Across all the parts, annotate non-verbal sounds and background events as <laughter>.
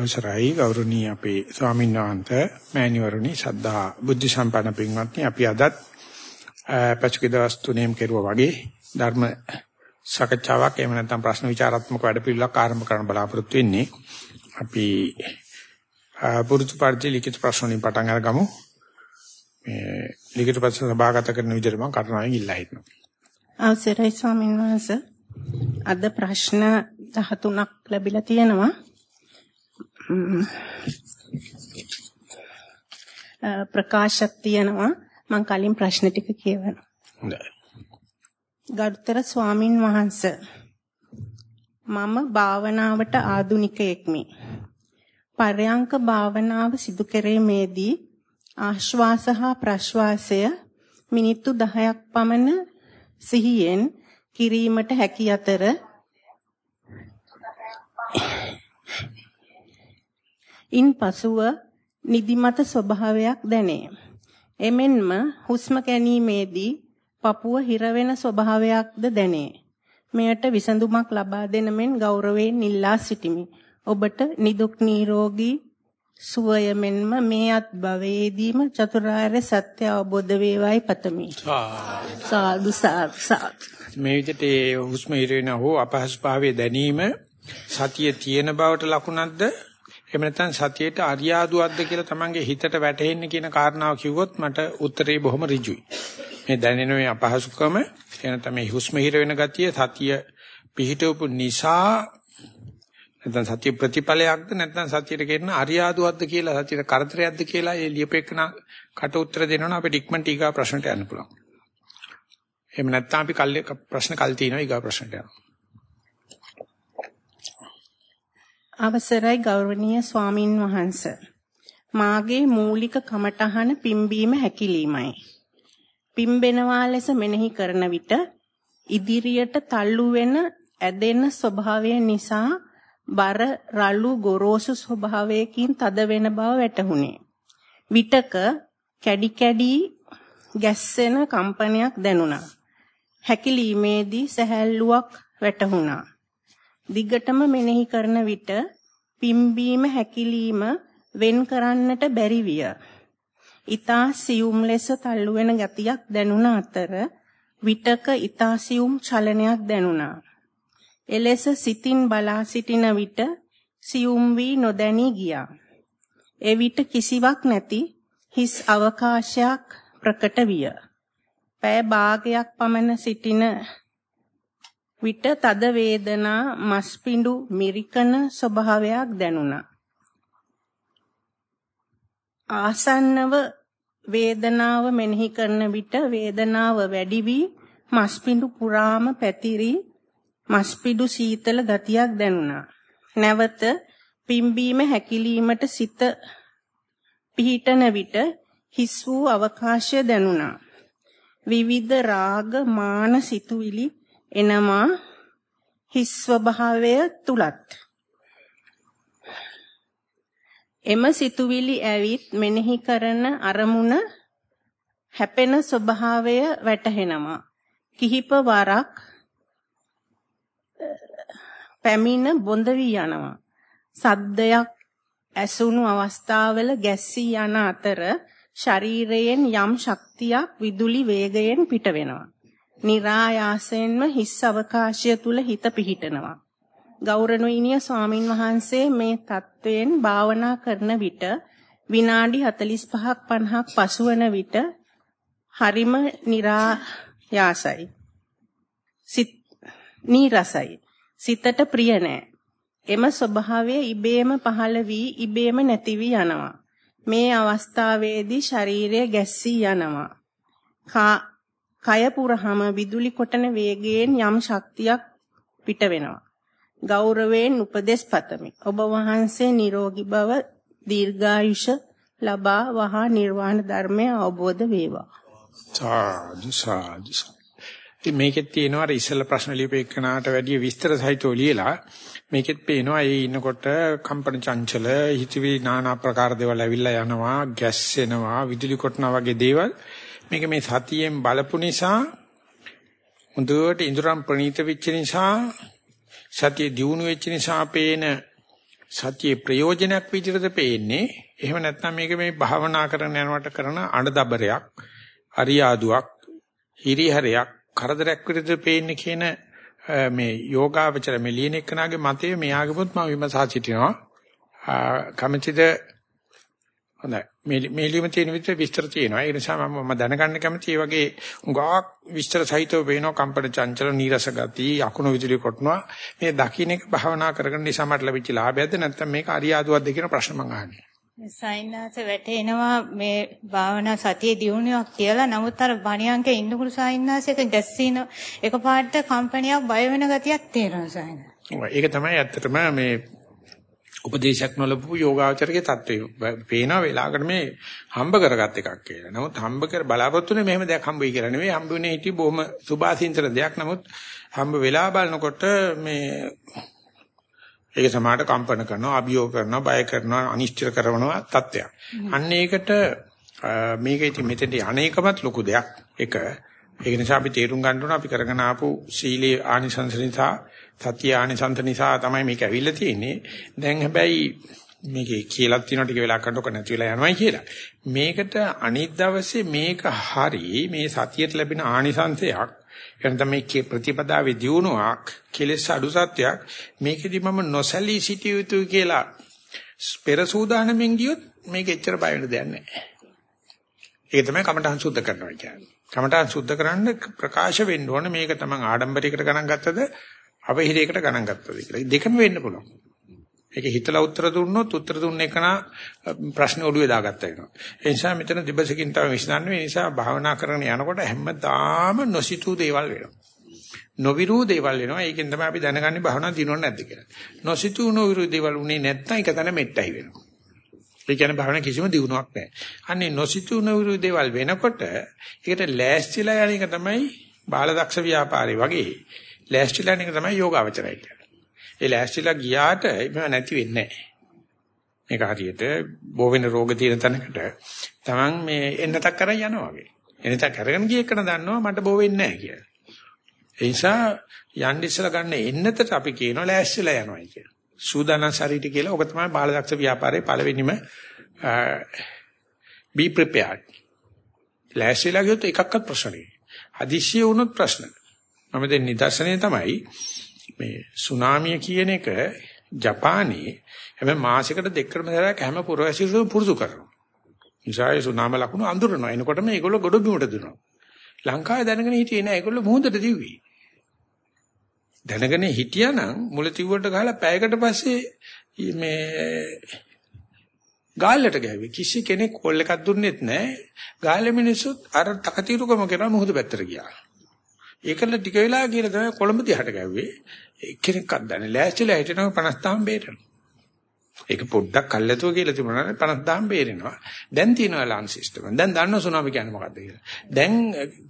අවසරයි. ගෞරවනීය අපේ ස්වාමීන් වහන්සේ මෑණිවරණි සද්ධා බුද්ධ සම්පන්න පින්වත්නි අපි අදත් පසුගිය දවස් තුනේම කෙරුවා වගේ ධර්ම සාකච්ඡාවක් එහෙම නැත්නම් ප්‍රශ්න විචාරාත්මක වැඩපිළිවෙලක් ආරම්භ කරන්න බලාපොරොත්තු වෙන්නේ. අපි පුරුදු පරිදි ලිඛිත ප්‍රශ්න වලින් පටන් අරගමු. මේ ලිඛිත ප්‍රශ්න සභාගත කරන විදිහට මම කරුණාවෙන් ඉල්ලා හිටිනවා. අවසරයි ස්වාමීන් වහන්සේ. අද ප්‍රශ්න 13ක් ලැබිලා තියෙනවා. ප්‍රකාශයක් තියෙනවා. මම කලින් ප්‍රශ්න ටික කියවනවා හොඳයි. ගරුතර ස්වාමින් වහන්සේ මම භාවනාවට ආධුනිකයෙක්මි පරයන්ක භාවනාව සිදු කෙරීමේදී ආශ්වාස හා ප්‍රශ්වාසය මිනිත්තු 10ක් පමණ සිහියෙන් කිරීමට හැකි අතර ඉන් පසුව නිදිමත ස්වභාවයක් දැනේ. එමෙන්ම හුස්ම ගැනීමේදී පපුව හිරවෙන ස්වභාවයක්ද දැනේ. මෙයට විසඳුමක් ලබා දෙන මෙන් ගෞරවයෙන් ඉල්ලා සිටිමි. ඔබට නිදුක් නිරෝගී සුවය මෙන්ම මේ අත් භවයේදීම චතුරාර්ය සත්‍ය අවබෝධ වේවායි පතමි. සාදු සාදු මේ විදිහට හුස්ම හිරවෙන හෝ අපහසුභාවයේ දැනීම සතිය තියෙන බවට ලකුණක්ද එහෙම නැත්නම් සතියේට අරියාදුවක්ද කියලා තමන්ගේ හිතට වැටහෙන්න කියන කාරණාව කිව්වොත් මට උත්තරේ බොහොම ඍජුයි. මේ දැනෙන මේ අපහසුකම එන තමයි හුස්ම හිර වෙන ගතිය සතිය පිහිටවපු නිසා නැත්නම් සතිය ප්‍රතිඵලයක්ද නැත්නම් සතියට කියන අරියාදුවක්ද කියලා සතියට කරදරයක්ද කියලා ඒ ලියපෙකන කට උත්තර දෙනවනම් අපිට ඉක්මනට ඊගා ප්‍රශ්නට යන්න පුළුවන්. එහෙම නැත්නම් අපි කල් ප්‍රශ්න කල් තියෙනවා ඊගා ප්‍රශ්නට යනවා. අවසරයි ගෞරවනීය ස්වාමින් වහන්ස. මාගේ මූලික කමටහන පිම්බීම හැකිලීමයි. පිම්බෙනවා ලෙස මෙනෙහි කරන විට ඉදිරියට තල්ලු වෙන ඇදෙන ස්වභාවය නිසා බර රළු ගොරෝසු ස්වභාවයකින් තද වෙන බව වැටහුණේ. විටක කැඩි කැඩි ගැස්සෙන කම්පනයක් දැනුණා. හැකිලීමේදී සැහැල්ලුවක් වැටහුණා. දිගටම මෙනෙහි කරන විට පිම්බීම හැකිලිම වෙන් කරන්නට බැරි විය. ඊතා සියුම් ලෙස තල්ලු වෙන ගතියක් දැනුණ අතර විටක ඊතා සියුම් චලනයක් දැනුණා. එලෙස සිතින් බලා සිටින විට සියුම් වී නොදැනී ගියා. එවිට කිසිවක් නැති හිස් අවකාශයක් ප්‍රකට විය. පෑ භාගයක් පමණ සිටින විට තද වේදනා මස්පිඬු මිරිකන ස්වභාවයක් දැනුණා. ආසන්නව වේදනාව මෙනෙහි කරන විට වේදනාව වැඩි වී මස්පිඬු පුරාම පැතිරි මස්පිඬු සීතල ගතියක් දැනුණා. නැවත පිම්බීම හැකිලීමට සිත පිහිටන විට හිස් වූ අවකාශය දැනුණා. විවිධ රාග මාන සිතුවිලි එනමා හිස් ස්වභාවය තුලත්. එම සිතුවිලි ඇවිත් මෙනෙහි කරන අරමුණ හැපෙන ස්වභාවය වැටහෙනවා. කිහිප වරක් පැමිණ බොඳ වී යනවා. සද්දයක් ඇසුණු අවස්ථාවල ගැස්සී යන අතර ශරීරයෙන් යම් ශක්තියක් විදුලි වේගයෙන් පිට වෙනවා. નિરાයාසයෙන්ම හිස් අවකාශය තුල හිත පිහිටනවා. ගෞරවනීය ස්වාමින් වහන්සේ මේ தත්වයෙන් භාවනා කරන විට විනාඩි 45ක් 50ක් පසුවන විට හරිම નિરાයාසයි. සිත නීරසයි. සිතට ප්‍රිය නෑ. එම ස්වභාවය ඉබේම පහළ වී ඉබේම නැති වී යනවා. මේ අවස්ථාවේදී ශරීරය ගැස්සී යනවා. කය පුරහම විදුලි කොටන වේගයෙන් යම් ශක්තියක් පිට වෙනවා. ගෞරවයෙන් උපදෙස් පතමි. ඔබ වහන්සේ නිරෝගී බව දීර්ඝායුෂ ලබා වහා නිර්වාණ ධර්මය අවබෝධ වේවා. සාදු සාදු. ඉතින් මේකෙත් තියෙනවා අර ඉස්සෙල්ලා ප්‍රශ්න ලියපෙන්නාට වැඩිය විස්තර සහිතව ලියලා මේකෙත් පේනවා ඒ ඉන්නකොට කම්පන චංචල හිතවි নানা ආකාර දේවල් ඇවිල්ලා යනවා ගැස්සෙනවා විදුලි කොටනවා වගේ දේවල් මේක මේ සතියෙන් බලපු නිසා හොඳට ඉඳුරම් ප්‍රණීත වෙච්ච නිසා සතිය දියුණු වෙච්ච නිසා පේන සතියේ ප්‍රයෝජනයක් විදිහට පේන්නේ. එහෙම නැත්නම් මේක මේ භාවනා කරන යනවට කරන අඬදබරයක්, අරියාදුවක්, හිරිහැරයක්, කරදරයක් විදිහට පේන්නේ කියන මේ යෝගාවචර මේ ලියන එක්කනාගේ මතය මෙයාගෙමුත් මම විමසා සිටිනවා. කමිටිද හොඳයි. මේ මේ ලියුම තියෙන විදිහට විස්තර තියෙනවා. ඒ නිසා මම මම දැනගන්න කැමතියි වගේ උගාක් විස්තර සහිතව වෙනවා කම්පන චංචල නීරස ගති අකුණු විදුලි කොටනවා. මේ දකින්න එක භාවනා කරගෙන නිසා මට ලැබිච්ච ලාභයක්ද නැත්නම් මේක අරියාදුවක්ද කියන ප්‍රශ්න මම අහන්නේ. සයින්නාස වැටෙනවා මේ භාවනා සතිය දියුණුවක් කියලා. නමුත් අර බණියන්කේ ඉන්නකුළු සයින්නාසයක ගැස්සීන එකපාරට කම්පනියක් බය වෙන ගතියක් තේරෙනවා සයින්නාස. ඒක තමයි ඇත්තටම මේ උපදේශයක් නොලබපු යෝගාචරයේ தත්වය. පේන වෙලාවකට මේ හම්බ කරගත් එකක් කියලා. නමුත් හම්බ කර බලාපොරොත්තුනේ මෙහෙම දෙයක් හම්බ වෙයි කියලා නෙවෙයි. හම්බ වෙන්නේ හිටි බොහොම සුභාසින්තර දෙයක්. නමුත් හම්බ වෙලා බලනකොට මේ ඒක සමාහට කම්පන කරනවා, අභියෝග කරනවා, බය කරනවා, අනිශ්චිත කරනවා තත්ත්වයක්. අන්න ඒකට මේක ඉතින් මෙතෙන්ට අනේකමත් ලොකු දෙයක්. එක ඒක නිසා අපි තේරුම් ගන්න ඕන අපි කරගෙන ආපු සීලේ ආනිසංස නිසා සතිය ආනිසංස නිසා තමයි මේක ඇවිල්ලා තියෙන්නේ. දැන් හැබැයි මේකේ කියලා තියෙන ටික වෙලා කරනකොට නැති වෙලා යනවායි කියලා. මේකට අනිත් දවසේ මේක හරි මේ සතියට ලැබෙන ආනිසංසයක් එනනම් මේ ප්‍රතිපදාවේ දියුණුවක් කෙලෙස් අඩු සත්‍යයක් මේකෙදි මම නොසැලී සිටිය යුතුයි කියලා පෙර සූදානමින් ගියොත් මේක එච්චර බය වෙන්න දෙයක් නැහැ. ඒක තමයි කමඨං සුද්ධ කරනවා කියන්නේ. කමඨං සුද්ධ කරන්න ප්‍රකාශ වෙන්න ඕනේ මේක තමයි ආඩම්බරයකට ගණන් ගත්තද අවහිරයකට ගණන් ගත්තද කියලා. දෙකම වෙන්න පුළුවන්. ඒක හිතලා උත්තර දුන්නොත් උත්තර දුන්න එකන ප්‍රශ්න ඔළුවේ දාගත්ත වෙනවා. ඒ නිසා මෙතන දිබසකින් තමයි විශ්නාන්නේ. ඒ නිසා භාවනා කරගෙන යනකොට හැමදාම නොසිතූ දේවල් වෙනවා. නොවිරූ දේවල් වෙනවා. ඒකෙන් තමයි අපි දැනගන්නේ භාවනා දිනවන්නේ නැද්ද කියලා. නොසිතූ නොවිරූ දේවල් උනේ නැත්නම් ඒක තමයි මෙට්ටයි වෙනවා. ඒ කියන්නේ භාවනා කිසිම දියුණුවක් නැහැ. අන්නේ නොසිතූ නොවිරූ දේවල් වෙනකොට ඒකට ලෑස්තිලා යන එක තමයි බාලදක්ෂ ව්‍යාපාරේ වගේ. ලෑස්තිලා යන එක තමයි යෝගාවචරය කියන්නේ. ඒ ලෑස්තිලා ගියාට ඒක නැති වෙන්නේ නැහැ. මේක හරියට බෝ වෙන රෝග තියෙන තැනකට Taman මේ එන්නතක් කරන් යනවා වගේ. එන්නතක් අරගෙන ගිය එකන දන්නවා මට බෝ වෙන්නේ නැහැ කියලා. ඒ නිසා යන්න ඉස්සලා ගන්න එන්නතට අපි කියනවා ලෑස්තිලා යනවා කියලා. සූදානම් ශරීරය කියලා ඔක තමයි බාලදක්ෂ ව්‍යාපාරයේ පළවෙනිම be prepared. ලෑස්තිලා ගියොත් එකක්වත් ප්‍රශ්න නෑ. හදිස්සිය වුණොත් ප්‍රශ්න. මම දැන් නිදර්ශනය තමයි මේ සුනාමිය කියන එක ජපානයේ හැම මාසයකට දෙකකටම සැරයක් හැම පුරවැසියෙකුම පුරුදු කරනවා. ඉසායේ සුනාම ලකුණු අඳුරනවා. එනකොටම ඒගොල්ලෝ ගොඩ බිමට දුනවා. ලංකාවේ දැනගෙන හිටියේ නෑ. ඒගොල්ලෝ මුහුදට දිව්වේ. දැනගෙන හිටියානම් මුල තිව්වට ගහලා පැයකට පස්සේ මේ ගාල්ලට ගෑවේ. කිසි කෙනෙක් කෝල් එකක් දුන්නෙත් නෑ. ගාල්ලේ මිනිස්සුත් අර තකතිරුකම කරා මුහුද පැත්තට ගියා. ඒකල ටික වෙලා කියලා තමයි කොළඹ දිහාට ගැව්වේ. එක්කෙනෙක්වත් දන්නේ ලෑස්තිලා හිටිනවා 50000 බේරෙනවා. ඒක පොඩ්ඩක් කල්ැතුව කියලා තිබුණා නම් 50000 බේරෙනවා. දැන් තියෙනවා ලාන් සිස්ටම්. දැන් දන්න සුනාමි කියන්නේ මොකද්ද කියලා. දැන්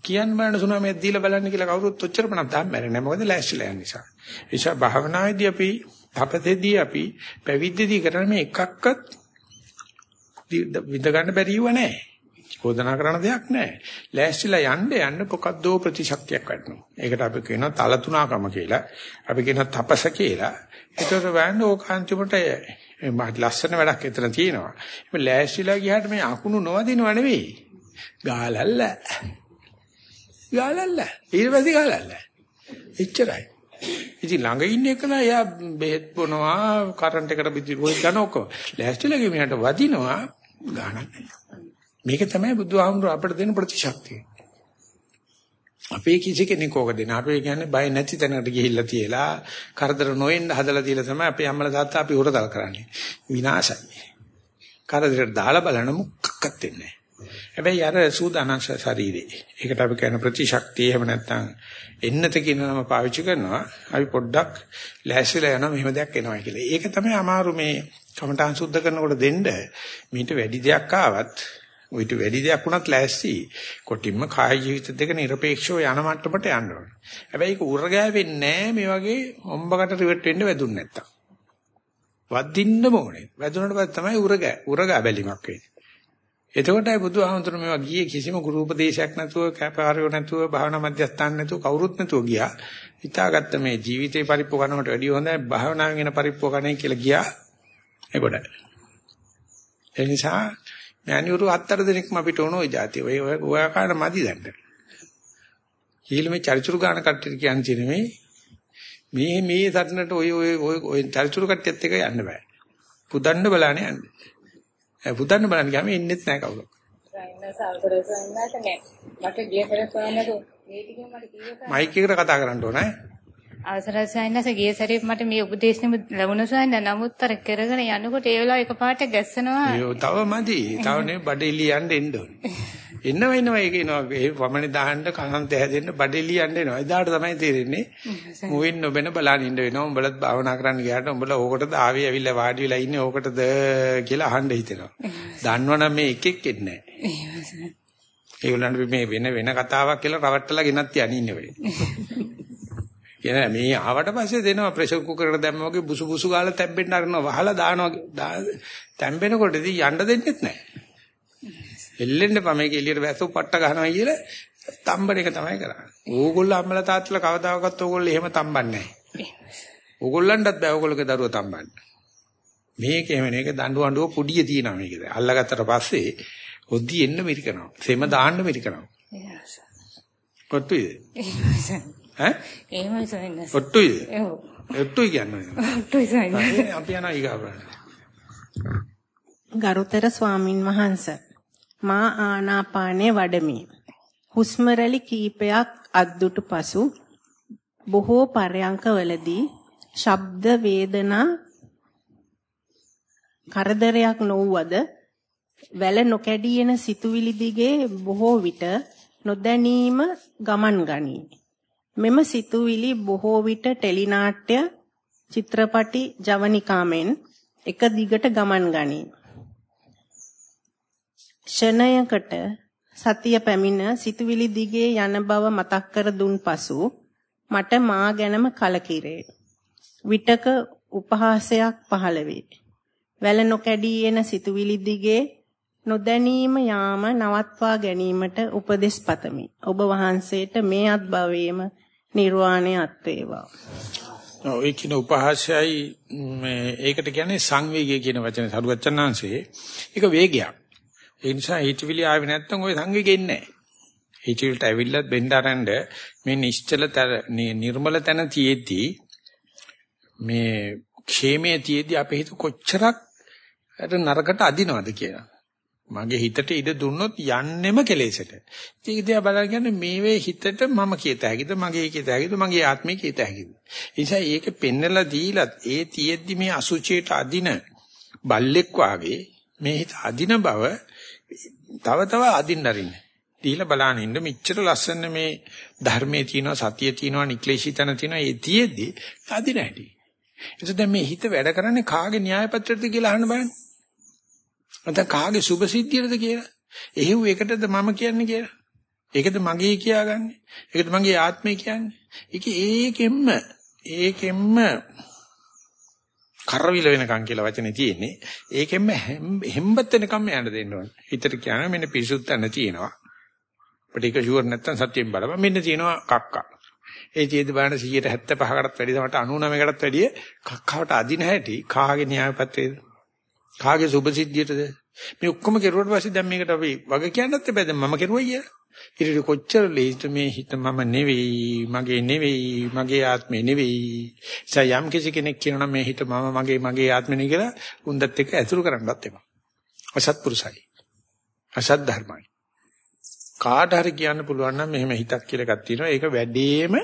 කියන්න බෑන සුනාමියක් දීලා බලන්න කියලා කවුරුත් ඔච්චර 50000 මැරෙන්නේ නැහැ. මොකද ලෑස්තිලා යන නිසා. ඒ නිසා භාවනාවේදී අපි තපතේදී අපි පැවිද්දේදී කරන්නේ මේ එකක්වත් විඳ ගන්න බැරිව නැහැ. චෝදනා කරන දෙයක් නැහැ. ලෑස්තිලා යන්න යන්න මොකද්දෝ ප්‍රතිශක්තියක් වැඩනවා. ඒකට අපි කියනවා තලතුණකම කියලා. අපි කියනවා තපස කියලා. ඒතර වෑන්න ඕකාන්තිමට මහ ලස්සන වැඩක් එතන තියෙනවා. මේ ලෑස්තිලා ගියාට මේ අකුණු නොවදිනව නෙවෙයි. ගාලල්ල. ගාලල්ල. ඊළඟට ගාලල්ල. එච්චරයි. ඉතින් ළඟ ඉන්න එක නෑ එයා බෙහෙත් බොනවා කරන්ට් එකට බිඳි ගන්න ඔක්කොම. ලෑස්තිලා ගිහින් වදිනවා ගානක් නෑ. මේක තමයි බුදුහාමුදුර අපිට දෙන ප්‍රතිශක්තිය. අපේ කිසි කෙනෙක් ඕක දෙන. අපේ කියන්නේ බය නැති තැනකට ගිහිල්ලා තියලා කරදර නොවෙන්න හදලා තියලා තමයි අපේ අම්මලා තාත්තා අපි උරතල් කරන්නේ. විනාශයි. කරදරට දාලා බලන මොකක්වත් වෙන්නේ හැබැයි අර සූදානම් ශරීරේ. ඒකට අපි කියන ප්‍රතිශක්තිය එහෙම නැත්නම් එන්නත කියන නම පාවිච්චි කරනවා. අපි පොඩ්ඩක් ලෑස්තිලා යනවා මෙහෙම දෙයක් එනවා කියලා. ඒක තමයි අමාරු මේ කමඨාන් සුද්ධ කරනකොට දෙන්න. මීට වැඩි දෙයක් ආවත් ඔයිට වැඩි දෙයක් වුණත් ලෑස්ති කොටින්ම කාය ජීවිත දෙක নিরপেক্ষව යන මට්ටමට යන්න ඕනේ. හැබැයි ඒක උර ගෑවෙන්නේ මේ වගේ හොම්බකට රිවට් වෙන්න වැදුන් නැත්තම්. වදින්නම ඕනේ. වැදුනට පස්සේ තමයි උර ගෑ උර ගෑ බැලිමක් වෙන්නේ. එතකොටයි බුදුහාමුදුරු මේවා ගියේ කිසිම ගුරු උපදේශයක් නැතුව, කැපාරියෝ නැතුව, භාවනා මධ්‍යස්ථාන නැතුව කවුරුත් නැතුව ගියා. හිතාගත්ත මේ ජීවිතේ පරිප්පු කරනකට වැඩිය හොඳයි භාවනාවෙන් එන පරිප්පු කරන්නේ කියලා ගියා. ඒ ගොඩක්. ඒ නිසා මෑණිවරු හතර දෙනෙක්ම අපිට ඕන ওই જાතිය. ඔය ඔය කාට මදි දැන්න. කීලු මේ චරිචුරු ගාන කට්ටියට කියන්නේ තියෙන මේ මේ මේ සටනට ඔය ඔය ඔය ඔය චරිචුරු කට්ටියත් එක්ක යන්න බෑ. පුදන්න බලانے යන්න. ඒ පුදන්න බලන්න ගියාම එන්නෙත් නෑ කවුරු. මයික් එකට කතා කරන්න ඕනේ. අවසරයි සයන්නස ගිය සැරේ මට මේ උපදේශනෙම ලැබුණ සයන්න නමුත් අර කරගෙන යනකොට ඒ වෙලාව එකපාරට ගැස්සනවා. ඒ තව මදි. තව නේ බඩේලි යන්න එන්න ඕනේ. එන්නව එනවා ඒක එනවා. ඒ වමනේ දාන්න කනන්ත හැදෙන්න බඩේලි යන්න එනවා. එදාට තමයි තේරෙන්නේ. මුවින් නොබෙන බලන් ඉන්න වෙනවා. උඹලත් භාවනා කරන්න ගියාට උඹලා ඕකටද ආවේ ඇවිල්ලා වාඩි වෙලා ඉන්නේ ඕකටද කියලා අහන්න හිතෙනවා. දන්නවනම් මේ එකෙක් එන්නේ නැහැ. ඒගොල්ලන්ට මේ වෙන වෙන කතාවක් කියලා රවට්ටලා ගෙනත් යන්නේ වෙයි. කියන මේ ආවට පස්සේ දෙනවා ප්‍රෙෂර් කුකරේට දැම්ම වගේ බුසු බුසු ගාලා තැම්බෙන්න අරනවා වහලා දානවා තැම්බෙනකොටදී යන්න දෙන්නෙත් නැහැ. එල්ලෙන්න පම මේක එළියට වැස්සු පට්ට ගන්නවා කියලා තම්බන එක තමයි කරන්නේ. ඕගොල්ලෝ අම්මලා තාත්තලා කවදාකවත් ඕගොල්ලෝ එහෙම තම්බන්නේ නැහැ. ඕගොල්ලන්ටත් බෑ ඕගොල්ලෝගේ දරුවෝ තම්බන්න. මේක එහෙම නේ ඒක දඬු අඬුව පුඩිය තියෙනවා මේකද. අල්ලගත්තට පස්සේ ඔද්දි එන්න මිරිකනවා. සෙම දාන්න මිරිකනවා. කොට්ටුයිද? ඈ? එහෙමයි සයන්නස. ඔට්ටුයිද? ඔව්. ඔට්ටුයි කියන්නේ. ඔට්ටුයි සයන්නස. අපි යනවා ඊගාවට. ගරුතර ස්වාමින් වහන්සේ මා ආනාපානයේ වඩමි. හුස්ම රැලි කීපයක් අද්දුටු පසු බොහෝ පරයන්කවලදී ශබ්ද වේදනා කරදරයක් නොවුවද වැල නොකැඩී එන සිතුවිලි දිගේ බොහෝ විට නොදැනීම ගමන් ගනී. මෙම සිතුවිලි බොහෝ විට ටෙලිනාට්‍ය චිත්‍රපටි ජවනිකාමෙන් එක දිගට ගමන් ගනී. ෂණයකට සතිය පැමිණ සිතුවිලි දිගේ යන බව මතක් කර දුන් පසු මට මා ගැනම කලකිරේ. විටක උපහාසයක් පහළ වේ. වැල නොකැඩී එන සිතුවිලි දිගේ නොදැනීම යාම නවත්වා ගැනීමට උපදෙස් පතමි. ඔබ වහන්සේට මේ අත්භවයේම නිර්වාණය අත්වේවා. ඔව් ඒ කියන උපහාසයයි මේ ඒකට කියන්නේ සංවේගය කියන වචනේ සරුවචනාංශයේ ඒක වේගයක්. ඒ නිසා හිතවිලි ආවේ නැත්නම් ওই සංවේගෙ ඉන්නේ නැහැ. හිතවිලට ඇවිල්ලත් බෙන්ඩ අරන්ඩ මේ නිශ්චල නිර්මල තන තියේදී මේ ക്ഷേමයේ තියේදී අපේ හිත කොච්චරක් අර නරකට අදිනවද කියලා. මගේ හිතට ඉඩ දුන්නොත් යන්නෙම කෙලෙසට. ඒක දිහා බලන්නේ මේ වේ හිතට මම කියත හැකිද මගේ කියත හැකිද මගේ ආත්මය කියත හැකිද. ඒ නිසා ඒක පෙන්නලා දීලත් ඒ තියෙද්දි මේ අසුචියට අදින බල්ලෙක් වාගේ මේ හිත අදින බව තව තව අදින්න අරින්න. දීලා බලන්න ඉන්න මෙච්චර ලස්සන මේ ධර්මයේ තියෙනවා සතියේ තියෙනවා නික්ලේශී තන තියෙනවා ඒ තියෙද්දි අදින හැටි. ඒක දැන් මේ හිත වැඩ කරන්නේ කාගේ න්‍යාය පත්‍රයද කියලා අහන්න බලන්න. නැත්නම් කාගේ සුභ සිද්ධියද කියලා. එහෙව් එකටද මම කියන්නේ කියලා. ඒකද මගේ කියාගන්නේ. ඒකද මගේ ආත්මය කියන්නේ. ඒක ඒකෙම්ම ඒකෙම්ම කරවිල වෙනකන් කියලා වචනේ තියෙන්නේ. ඒකෙන්ම හෙම්බත් වෙනකම් යන්න දෙන්න ඕනේ. හිතට කියන මෙන්න පිරිසුත් තැන තියෙනවා. අපිට ඒක ෂුවර් නැත්තම් සත්‍යයෙන් බලපන්. මෙන්න තියෙනවා කක්කා. ඒ ජීද බලන 175කටත් වැඩි තමයි 99කටත් වැඩි කක්කවට අදින හැටි කාගේ න්‍යායපත්‍රයේද? කාගේ සුභසිද්ධියටද? මේ ඔක්කොම කෙරුවට පස්සේ දැන් මේකට අපි වග කියන්නත් එපා දැන් මම කෙරුවා කියලා. ඊට කොච්චර ලේසිද මේ හිත මම නෙවෙයි, මගේ නෙවෙයි, මගේ ආත්මේ නෙවෙයි. සයම් කිසි කෙනෙක් කියනවා මේ හිත මම මගේ මගේ ආත්මේ නෙවෙයි කියලා උන්දත් එක්ක ඇසුරු කරන්නත් එපා. අසත්පුරුසයි. අසත් ධර්මයි. කාට හරි කියන්න පුළුවන් නම් මෙහෙම හිතක් කියලා එකක් තියෙනවා. ඒක වැඩිම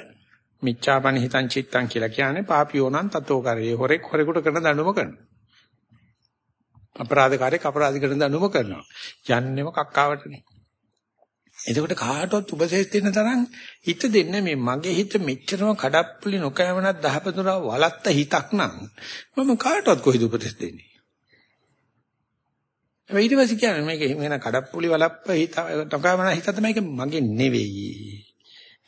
මිච්ඡාපන හිතං චිත්තං කියලා කියන්නේ පාපියෝනං තතෝ කරේ. හොරෙක් හොරෙකුට කරන දඬුවම කරනවා. අපරාධකාරයෙක් අපරාධ කරන දඬුවම කරනවා. යන්නෙම කක්කාවටනේ. එතකොට කාටවත් උපදේශ දෙන්න තරම් හිත දෙන්නේ මේ මගේ හිත මෙච්චරම කඩප්පුලි නොකෑමනක් දහපතුරා වලත්ත හිතක් නම් මම කාටවත් කොහෙද උපදේශ දෙන්නේ? ඒ ඊට පස්සේ කියන්නේ මේක වෙන කඩප්පුලි වලප්ප හිත නොකෑමන හිත තමයි මගේ නෙවෙයි.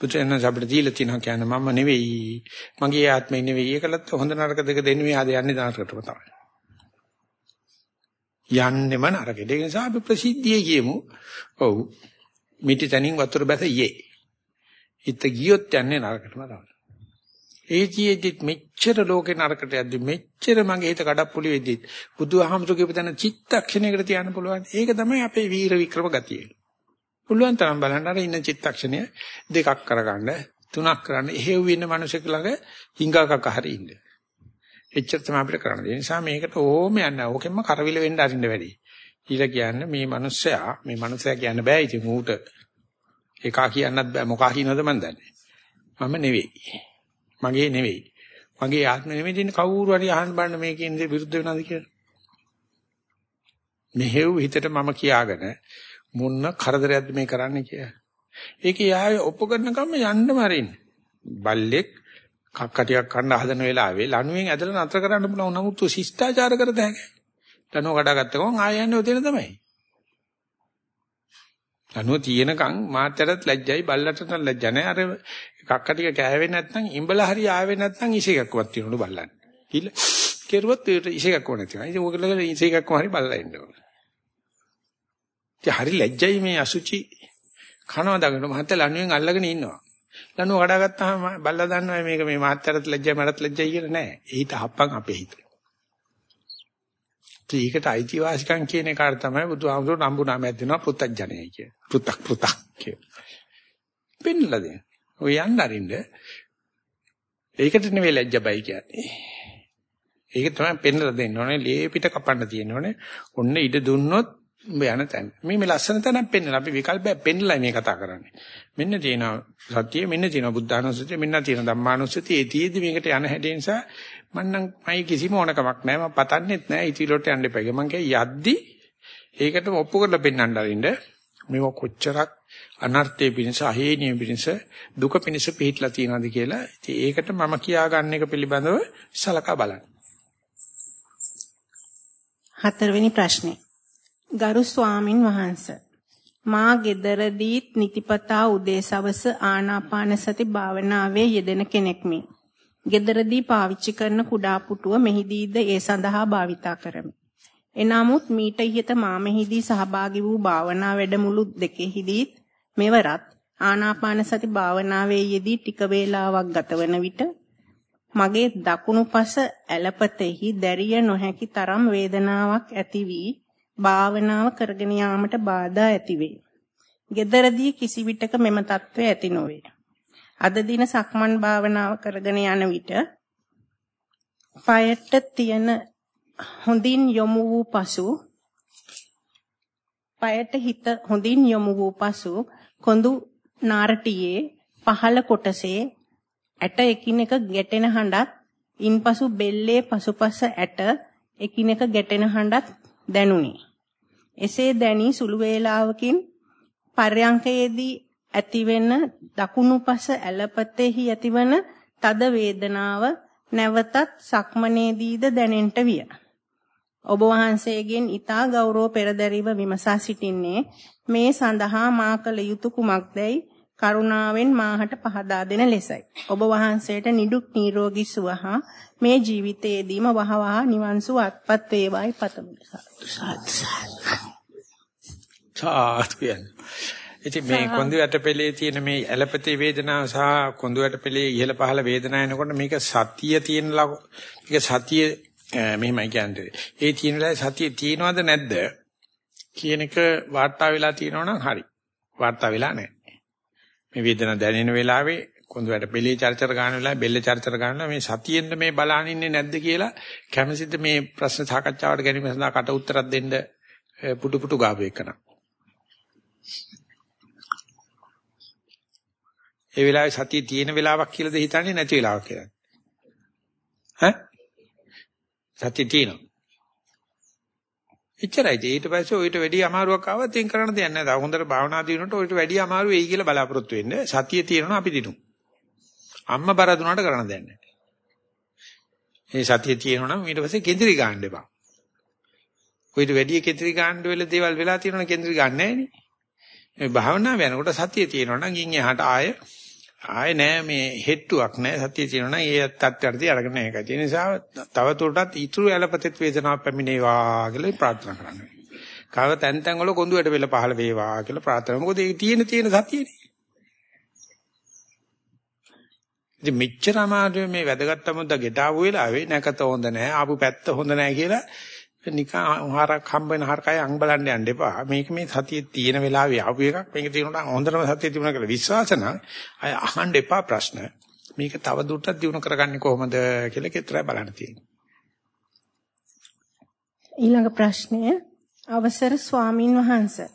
පුත්‍රයන් අපිට දීලා තියෙනවා කියන්නේ මම නෙවෙයි. මගේ ආත්මය නෙවෙයි. ඒකලත් හොඳ නරක දෙක දෙන්නේ මේ ආද යන්නේ දානකටම තමයි. යන්නෙම නරකෙට ඒ නිසා අපි ප්‍රසිද්ධියේ කියමු ඔව් මිටි තනින් වතුර බැස යේ. හිත ගියොත් යන්නේ නරකටම තමයි. ඒජීෙදිත් මෙච්චර ලෝකේ නරකට යද්දි මෙච්චර මගේ හිත කඩප්පුලි වෙද්දිත් බුදුහාමුදුරු කියපු තැන චිත්තක්ෂණයකට තියන්න පුළුවන්. ඒක තමයි අපේ වීර වික්‍රම ගතිය. පුළුවන් තරම් බලන්න අර ඉන්න චිත්තක්ෂණය දෙකක් කරගන්න තුනක් කරන්න එහෙව් වෙන මිනිසෙක් ළඟ හිඟාකක හරි ඉන්න. එච්චර තමයි අපිට කරන්න. ඒ නිසා මේකට ඕම යන්න. ඕකෙන්ම කරවිල වෙන්න අරින්න වැඩි. ඊළ කියන්නේ මේ මිනිස්සයා මේ මිනිස්සයා කියන්න බෑ ඉතින් ඌට එකා කියන්නත් බෑ මොකා කියනවද මන් දන්නේ. මම නෙවෙයි. මගේ නෙවෙයි. මගේ ආත්ම නෙවෙයි දින කවුරු හරි අහන්න බලන්න මේකෙන් විරුද්ධ වෙනවද කියලා. මෙහෙව් හිතට මම කියාගෙන මොන්න කරදරයක්ද මේ කරන්නේ කියලා. ඒක යාවේ ඔප්පු කරනකම් යන්නම අරින්න. බල්ලෙක් කක්කටියක් කන්න හදන වෙලාවේ ලණුවෙන් ඇදලා නතර කරන්න පුළුවන් නමුත් ශිෂ්ටාචාර කරත හැකියි. ලණුව කඩාගත්ත ගමන් ආය යන්නේ ඔතන තමයි. ලණුව තියෙනකන් මාත්‍යරත් ලැජ්ජයි බල්ලටත් ලැජ්ජ නැහැ. අර කක්කටික කෑවේ නැත්නම් ඉඹලා හරි ආවේ නැත්නම් ඉසේකක්වත් තියනලු බල්ලන්. කිල කෙරුවොත් ඉසේකක්ව නැතිවා. ඉතින් ඔයගොල්ලෝ ඉසේකක්ව හරි බල්ලා ඉන්න ඕන. ඉතින් හරි ලැජ්ජයි මේ අසුචි කනවා දගෙන මහත්ය ලණුවෙන් අල්ලගෙන ඉන්නවා. ලණුව කඩාගත්තාම බල්ලා දන්නවා මේක මේ මහත්යරත් ලැජ්ජයි මටත් ලැජ්ජයි කියලා නෑ. ඒිට හප්පන් අපේ හිත. ඒකට අයිතිවාසිකම් කියන එකට තමයි බුදුහාමුදුරුවෝ නම්බු නාමයක් දෙනවා පෘත්තජනයයි කිය. පෘත්තක් පෘත්තක් කිය. පෙන්නලා දෙන්න. ඔය යන්න අරින්න. ඒකට නෙවෙයි ලැජ්ජබයි කියන්නේ. ඒක තමයි පෙන්නලා දෙන්න ඕනේ. ලේ පිට කපන්න තියෙන්න ඕනේ. ඔන්න ඉඩ දුන්නොත් උඹ යන තැන. මේ මේ ලස්සන තැනක් පෙන්නලා අපි විකල්පයක් පෙන්නලා මේ කතා කරන්නේ. මෙන්න තියෙනවා සත්‍ය මෙන්න තියෙනවා බුද්ධානුස්සතිය මෙන්න තියෙනවා ධම්මානුස්සතිය. ඒ තියෙදි මේකට යන හැටි නිසා මම නම් මයි කිසිම ඕනකමක් නැහැ. මම පතන්නෙත් නැහැ. ඉතිලොට යන්න එපා. මම කිය යද්දි ඒකටම ඔප්පු කරලා පෙන්නන්න අරින්න. මේව කොච්චරක් අනර්ථයේ පිණිස අහේනිය පිණිස දුක පිණිස පිටලා තියෙනවද කියලා. ඉතින් ඒකට මම කියා ගන්න එක පිළිබඳව සලකා බලන්න. හතරවෙනි ප්‍රශ්නේ ගරු ස්වාමින් වහන්ස මා gederදීත් නිතිපතා උදේ සවස ආනාපාන සති භාවනාවේ යෙදෙන කෙනෙක්මි. gederදී පාවිච්චි කරන කුඩා පුටුව මෙහිදීද ඒ සඳහා භාවිතා කරමි. එනමුත් මීට ඉහත මා මෙහිදී සහභාගී වූ භාවනා වැඩමුළු දෙකෙහිදීත් මෙවරත් ආනාපාන සති භාවනාවේ යෙදී ටික වේලාවක් ගතවන විට මගේ දකුණු පස ඇලපතෙහි දැරිය නොහැකි තරම් වේදනාවක් ඇති වී භාවනාව කරගෙන යාමට බාධා ඇතිවේ. gederදී කිසි විටක මෙම తත්වය ඇති නොවේ. අද දින සක්මන් භාවනාව කරගෙන යන විට පයට තියෙන හොඳින් යොමු වූ පසු පයට හිත හොඳින් යොමු වූ පසු කොඳු නාරටියේ පහළ කොටසේ ඇට එකිනෙක ගැටෙන හඬත් ඉන්පසු බෙල්ලේ පසුපස ඇට එකිනෙක ගැටෙන හඬත් දැනුනි. එසේ දැනි සුළු වේලාවකින් පර්යංකයේදී ඇතිවෙන දකුණුපස ඇලපතෙහි ඇතිවන තද වේදනාව නැවතත් සක්මනේදීද දැනෙන්නට විය. ඔබ වහන්සේගෙන් ඊතා ගෞරව පෙරදරිව විමසා සිටින්නේ මේ සඳහා මා කළ යුතු කුමක්දයි කරුණාවෙන් මාහට පහදා දෙන ලෙසයි. ඔබ වහන්සේට නිදුක් නිරෝගී සුවහා මේ ජීවිතයේදීම වහවහ නිවන් සුව අත්පත් වේවායි පතමි. සාත් කියන්නේ. ඉතින් මේ කොඳු ඇටපෙලේ තියෙන මේ ඇලපති වේදනාව සහ කොඳු ඇටපෙලේ ඉහළ පහළ වේදනාව එනකොට මේක සතිය තියෙන මේක සතිය මෙහෙමයි කියන්නේ. ඒ තියෙන සතිය තියෙනවද නැද්ද කියන එක වාර්තා වෙලා තියෙනවනම් හරි. වාර්තා වෙලා නැහැ. මේ වේදනාව දැනෙන වෙලාවේ කොඳු වැඩ බෙලේ චර්චර ගන්න වෙලාවේ බෙල්ල චර්චර ගන්නවා මේ සතියෙන්ද මේ බලහන් ඉන්නේ නැද්ද කියලා කැමසිට මේ ප්‍රශ්න සාකච්ඡාවට ගැනීම සඳහා කට උත්තරක් දෙන්න පුඩු පුටු ගාපු එකන. ඒ වෙලාවේ සතිය තියෙන වෙලාවක් කියලාද හිතන්නේ නැති වෙලාවක් කියලා. ඈ? සතිය තියෙනවා. එච්චරයි. ඊට පස්සේ ඔయిత වැඩි අමාරුවක් ආවත් එන් කරන්න දෙයක් නැහැ. හොඳට භාවනා දිනුනොට ඔయిత වැඩි අමාරු වෙයි කියලා බලාපොරොත්තු වෙන්න. සතිය තියෙනවා අපි දිනුමු. අම්මා බර දුනාට කරන්න දෙයක් නැහැ. මේ සතිය තියෙනවා නම් ඊට පස්සේ කේන්ද්‍රී ගන්න එපා. ඔయిత වැඩි කේන්ද්‍රී ගන්න වෙල දේවල් වෙලා තියෙනවා කේන්ද්‍රී ගන්න නැහැ නේ. මේ භාවනාව යනකොට සතිය තියෙනවා නම් ඉන් එහාට ආයේ ආයේ නෑ මේ හෙට්ටුවක් නෑ සතිය තියෙනවා නම් ඒ තත්ත්වයටදී අරගෙන ඒකයි. ඒ නිසා තව දුරටත් ඊතුරු යලපතෙත් වේදනාවක් පැමිණේවා කියලා ප්‍රාර්ථනා කරනවා. කව තැන් තැන් වල කොඳුයට වෙල පහළ වේවා කියලා ප්‍රාර්ථනා. මොකද ඒ තියෙන තියෙන සතියනේ. ඉතින් මෙච්චර අමාරුවේ මේ වැදගත් අමුද්ද ගෙට ආපු වෙලාවේ නැකත හොඳ නැහැ ආපු පැත්ත හොඳ නැහැ කියලා නිකන් හරක් හම්බ වෙන හරකයි අං බලන්න යන්න එපා. මේක මේ සතියේ තියෙන වෙලාවේ ආපු එකක්. මේක තියෙනකොට හොඳටම සතියේ තිබුණා කියලා විශ්වාස නම් අය අහන්න එපා ප්‍රශ්න. මේක තව දුරටත් දිනු කරගන්නේ කොහොමද කියලා කතරයි බලන්න තියෙන්නේ. ඊළඟ ප්‍රශ්නය අවසර ස්වාමින් වහන්සේ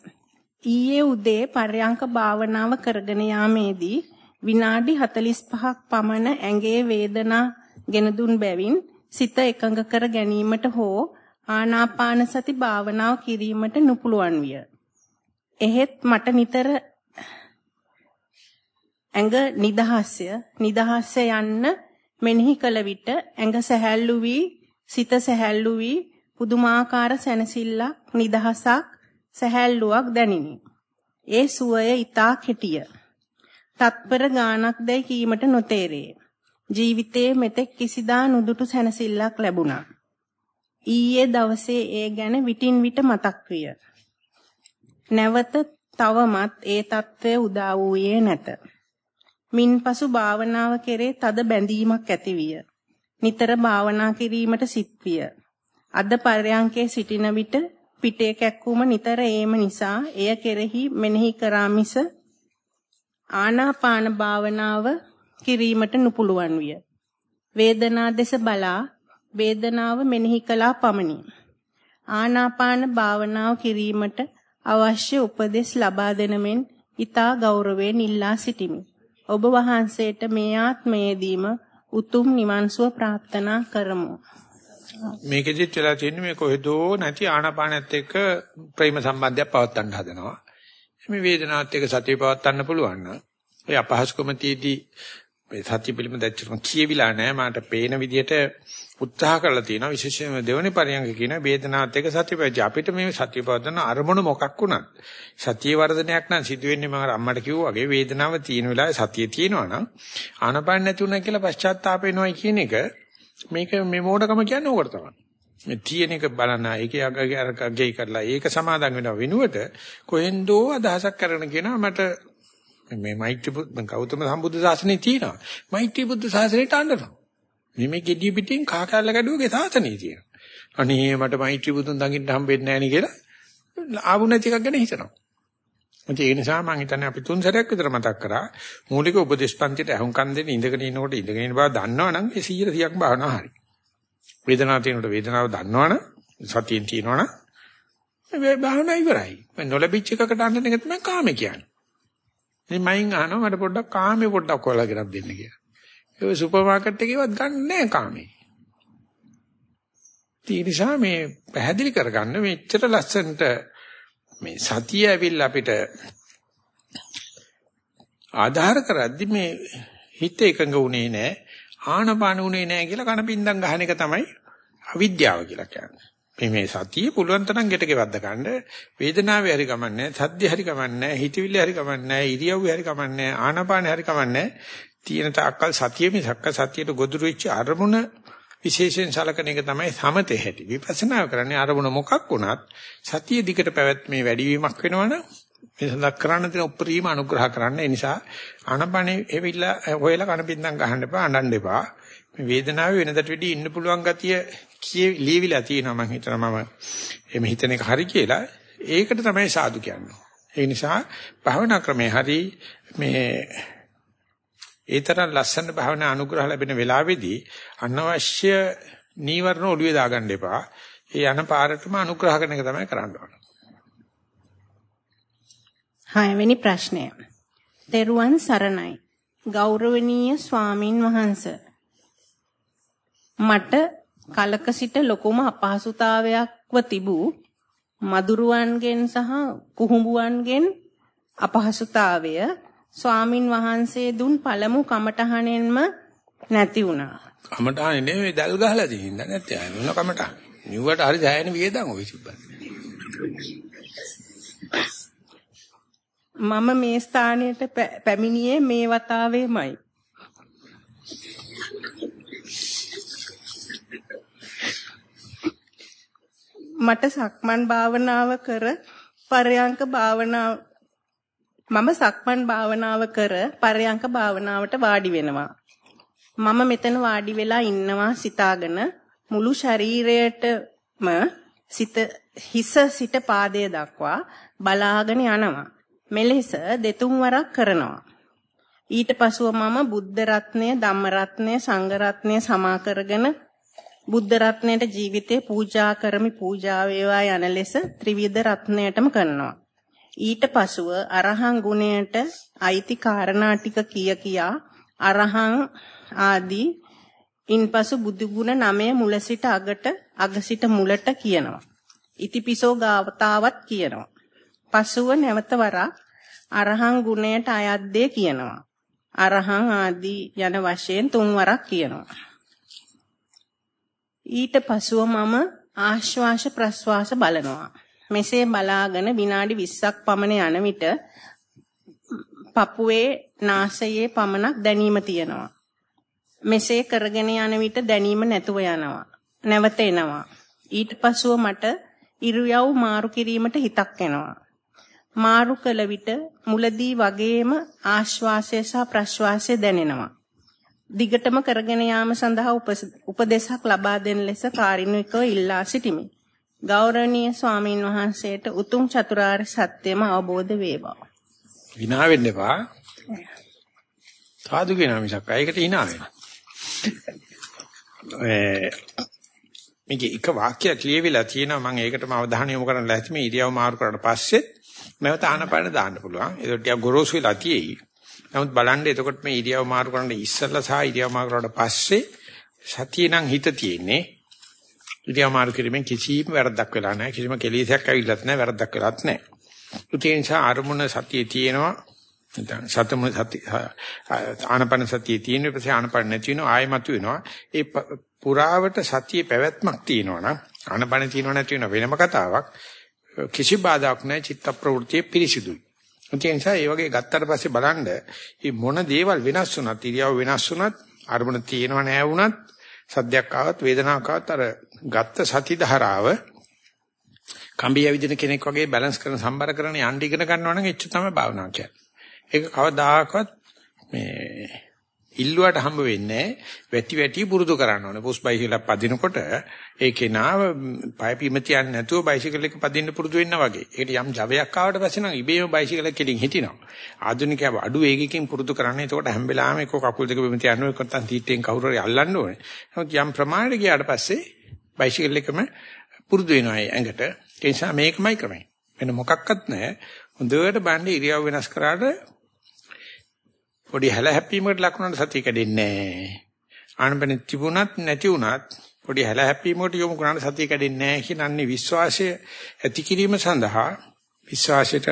ඊයේ උදේ පර්යංක භාවනාව කරගෙන යාමේදී විනාඩි 45ක් පමණ ඇඟේ වේදනා ගෙන දුන් බැවින් සිත එකඟ කර ගැනීමට හෝ ආනාපාන සති භාවනාව කිරීමට නුපුළුවන් විය. එහෙත් මට නිතර ඇඟ නිදහස්ය නිදහස්ය යන්න මෙනෙහි කළ විට ඇඟ සැහැල්ලු වී සිත සැහැල්ලු වී පුදුමාකාර සැනසෙල්ලක් නිදහසක් සැහැල්ලුවක් දැනිනි. ඒ සුවය ඊතා කෙටිය. තත්පර ගානක් දැයි කීමට නොතේරේ. ජීවිතයේ මෙතෙක් කිසිදා නුදුටු සැනසෙල්ලක් ලැබුණා. ඊයේ දවසේ ඒ ගැන විටින් විට මතක් විය. නැවත තවමත් ඒ తත්වය උදා වූයේ නැත. මින්පසු භාවනාව කෙරේ තද බැඳීමක් ඇතිවිය. නිතර භාවනා කිරීමට සිත් විය. අද පරයන්කේ සිටින විට පිටේ කැක්කුම නිතර ඒම නිසා එය කෙරෙහි මෙනෙහි කරා මිස ආනාපාන භාවනාව කිරීමට නුපුළුවන් විය. වේදනා දෙස බලා වේදනාව මෙනෙහි කළා පමණි. ආනාපාන භාවනාව කිරීමට අවශ්‍ය උපදෙස් ලබා දෙන මෙන් ඊතා ගෞරවයෙන් ඉල්ලා සිටිමි. ඔබ වහන්සේට මේ ආත්මයේදීම උතුම් නිවන් සුව ප්‍රාර්ථනා කරමු. මේකෙදිත් වෙලා තියෙන්නේ මේ කොහෙදෝ නැති ආනාපානයත් එක්ක ප්‍රේම සම්බන්ධයක් පවත්වන්න හදනවා. මේ වේදනාවත් එක්ක සතිය පවත්වන්න පුළුවන් නම් ඔය අපහසුකම තියදී මේ සතිය පිළිබඳ ඇත්තටම කියවිලා නැහැ. මාට පේන විදිහට උත්සාහ කරලා තියෙනවා. විශේෂයෙන්ම දෙවනි පරියන්ක කියන වේදනාවත් එක්ක සතිය පැවැත්‍ය. අපිට මේ සතිය පවත්වන අරමුණ මොකක් වුණත් සතිය වර්ධනයක් නම් සිදු වෙන්නේ මම අම්මට කිව්වා වගේ වේදනාව තියෙන වෙලාවේ සතිය තියෙනවා නම් ආනපාන නැති වුණා කියලා පශ්චාත්තාප වෙනවයි කියන එක මේක මේ මොඩකම කියන්නේ ඕකට තමයි. මේ තියෙන එක බලන ඒකේ අගගේ අරකගේ කරලා ඒක සමාදන් වෙනව වෙනුවට කොහෙන්දෝ අදහසක් කරගෙන කියනවා මට මේ මෛත්‍රී බුද්ධ ගෞතම සම්බුද්ධ ශාසනය තියෙනවා. මෛත්‍රී බුද්ධ ශාසනයට අඬනවා. මේ මේ gediy පිටින් කා කැල්ල ගැඩුවගේ ශාසනය තියෙනවා. අනේ මට මෛත්‍රී බුදුන් දකින්න හම්බෙන්නේ නැහැ නේ කියලා ආවු නැති එකක් ගැන හිතනවා. ඒ නිසා මම හිතන්නේ අපි තුන් සැරයක් විතර මතක් කරා මූලික උපදේශ පන්තිට අහුම්කම් දෙන්න ඉඳගෙන ඉනකොට ඉඳගෙන ඉන්න බව දන්නවනම් ඒ 100 100ක් භාවනා හරි. වේදනාව තියෙනකොට වේදනාව දන්නවනම් සතියෙන් තියෙනවනම් මේ භාවනා ඉවරයි. මම නොලැබිච්ච එකකට අඬන එක තමයි කාමේ කියන්නේ. ඉතින් මයින් අහනවා මට පොඩ්ඩක් කාමේ පොඩ්ඩක් හොයලා ගෙනත් දෙන්න කියලා. ඒ සුපර් මාකට් එකේවත් ගන්න නෑ කාමේ. ඒ නිසා මේ පැහැදිලි කරගන්න මෙච්චර ලස්සනට මේ සතිය ඇවිල්ලා අපිට ආධාර කරද්දි මේ හිත එකඟ වුණේ නැහැ ආනපාන වුණේ නැහැ කියලා කනපින්දම් ගහන එක තමයි අවිද්‍යාව කියලා කියන්නේ. මේ මේ සතිය පුළුවන් තරම් ගෙට ගෙවද්ද ගන්න වේදනාවේ හරි කමන්නේ සද්ද හරි කමන්නේ හිතවිලි හරි කමන්නේ ඉරියව්වේ හරි කමන්නේ ආනපානේ හරි කමන්නේ තියෙන තාක්කල් සතිය මිසක්ක සතියට ගොදුරු වෙච්ච අරමුණ විශේෂයෙන් සලකන එක තමයි සමතේ හැටි. විපස්සනා කරන්නේ අරමුණ මොකක් වුණත් සතිය දිකට පැවැත්මේ වැඩිවීමක් වෙනවනම් මේ සඳහා කරන්න තියෙන උපරිම අනුග්‍රහ කරන්න. ඒ නිසා ආනපනේ එවිලා හොයලා කනපින්දම් ගහන්න එපා, අඬන්න එපා. මේ වේදනාවේ වෙනදට වෙඩි ඉන්න පුළුවන් ගතිය කිය ලියවිලා තියෙනවා මම හිතනවා මම එමෙ හිතන එක හරි කියලා. ඒකට තමයි සාදු කියන්නේ. ඒ නිසා භාවනා ක්‍රමේ හරි මේ ඒ තරම් ලස්සන භාවනා අනුග්‍රහ ලැබෙන වෙලාවේදී අනවශ්‍ය නීවරණ ඔළුවේ දාගන්න එපා. ඒ යන පාරටම අනුග්‍රහ කරන එක තමයි කරන්න ඕන. හයවෙනි ප්‍රශ්නය. දේරුවන් සරණයි. ගෞරවනීය ස්වාමින් වහන්සේ. මට කලක සිට ලොකුම අපහසුතාවයක්ව තිබූ මදුරුවන්ගෙන් සහ කුහුඹුවන්ගෙන් අපහසුතාවය ස්වාමින් වහන්සේ දුන් පළමු කමටහනෙන්ම නැති වුණා. කමටහනේ නෙවෙයි දැල් ගහලා තියෙන නැත්නම් මොන කමටහන. නිව්වට හරි දැයන වියදම් ඔය තිබ්බා. මම මේ ස්ථානයට පැමිණියේ මේ වතාවේමයි. මට සක්මන් භාවනාව කර පරයන්ක භාවනාව මම සක්මන් භාවනාව කර පරයන්ක භාවනාවට වාඩි වෙනවා. මම මෙතන වාඩි වෙලා ඉන්නවා සිතාගෙන මුළු ශරීරයටම සිත හිස සිට පාදය දක්වා බලාගෙන යනවා. මෙලෙස දෙතුන් වරක් කරනවා. ඊට පසුව මම බුද්ධ රත්නය, ධම්ම රත්නය, සංඝ රත්නය සමා කරගෙන බුද්ධ රත්නයට ජීවිතේ පූජා කරමි පූජා වේවා යන ලෙස ත්‍රිවිධ රත්නයටම කරනවා. ඊට පසුව අරහං ගුණයට අයිති කාරණා ටික කිය කියා අරහං ආදී ඉන්පසු බුදු ගුණ නමය මුල සිට අගට අග සිට මුලට කියනවා. ඉතිපිසෝ ගාවතාවත් කියනවා. පසුව නැවත වරක් අරහං ගුණයට අයත් දේ කියනවා. අරහං ආදී යන වශයෙන් තුන් වරක් කියනවා. ඊට පසුව මම ආශ්වාස ප්‍රශ්වාස බලනවා. මෙසේ බලාගෙන විනාඩි 20ක් පමණ යන විට පපුවේ නාසයේ පමණක් දැනීම තියෙනවා. මෙසේ කරගෙන යන විට දැනීම නැතුව යනවා. නැවත එනවා. ඊට පසුව මට ඉරියව් මාරු කිරීමට හිතක් එනවා. මාරු කළ විට මුලදී වගේම ආශ්වාසය සහ ප්‍රශ්වාසය දැනෙනවා. දිගටම කරගෙන යාම සඳහා උපදේශක් ලබා දෙන ලෙස කාරුණිකව ඉල්ලා සිටිමි. ගෞරවනීය ස්වාමින් වහන්සේට උතුම් චතුරාර්ය සත්‍යම අවබෝධ වේවා. විනා වෙන්න එපා. සාදු කියනවා මිසක් අයකට hina වෙනවා. <laughs> මේක එක වාක්‍යයක් ලියවිලා තියෙනවා මම ඒකටම අවධානය යොමු කරන්න ලැස්ති මේ ඉරියව් මාරු කරාට පස්සේ නැවත ආනපාන දාන්න පුළුවන්. ඒක ටිකක් ගොරෝසු වෙලා තියෙයි. නමුත් බලන්න එතකොට මේ ඉරියව් මාරු කරන්න ඉස්සෙල්ලා සහ ඉරියව් මාරු කරාට පස්සේ සතිය නම් හිත තියෙන්නේ. ඉරියව් මාරු කිරීමෙන් කිසිම වැරද්දක් වෙලා නැහැ. කිසිම කෙලෙසයක් ඇවිල්ලත් නැහැ. වැරද්දක් වෙලත් නැහැ. ඒ නිසා අරමුණ සතියේ තියෙනවා. නැත්නම් සතම සති ආනපන සතියේ තියෙන ඊපස්සේ ආනපන නැති වෙනවා ආයෙමතු වෙනවා. ඒ පුරාවට සතියේ පැවැත්මක් තියෙනවා නම් ආනපන තියෙනවා නැති වෙන වෙනම කතාවක්. කිසි බාධාක් නැහැ චිත්ත ප්‍රවෘත්තිය පිරිසිදුයි. ඒ නිසා ඒ වගේ ගත්තට පස්සේ බලන්න මේ මොන දේවල් වෙනස් වුණත් ඉරියව් වෙනස් වුණත් අරමුණ තියෙනව නැහැ වුණත් සද්දයක් ආවත් වේදනාවක් ආවත් අර ගත්ත සති ධාරාව කම්බිය විදින කෙනෙක් වගේ බැලන්ස් කරන සම්බර කරන යන්න ඉගෙන ගන්නවා නම් එච්ච තමයි භාවනාව කියන්නේ. ඒක කවදාකවත් මේ ඉල්ලුවට හම්බ වෙන්නේ වැටි වැටි පුරුදු කරන්න ඕනේ. පුස් බයිසිකලක් පදිනකොට ඒ කෙනාව පය පිම තියන්නේ නැතුව බයිසිකල් එක පදින්න පුරුදු වෙන්න වගේ. ඒකට යම් ජවයක් ආවට පස්සේ නම් ඉබේම බයිසිකල් එක කෙලින් හිටිනවා. ආධුනිකයව අඩු වේගකින් පුරුදු කරන්නේ. එතකොට හැම වෙලාවෙම එක කකුල් දෙක බිම තියන්න ඕනේ. නැත්නම් තීට්ටෙන් කවුරු හරි අල්ලන්න ඕනේ. නමුත් යම් ප්‍රමාණයකට ගියාට පස්සේ බයිසිකල් එකම පුරුදු වෙනවා ඇඟට. ඒ නිසා මේකමයි ක්‍රමය. වෙන මොකක්වත් නැහැ. හොඳට බණ්ඩේ ඉරියව් වෙනස් කරාට පොඩි හැල හැප්පීමකට ලකුණට සතිය කැඩෙන්නේ නැහැ. ආනපන තිබුණත් නැති වුණත් පොඩි හැල හැප්පීමකට යොමු කරාට සතිය කැඩෙන්නේ නැහැ කියන අන්නේ විශ්වාසය ඇති කිරීම සඳහා විශ්වාසයට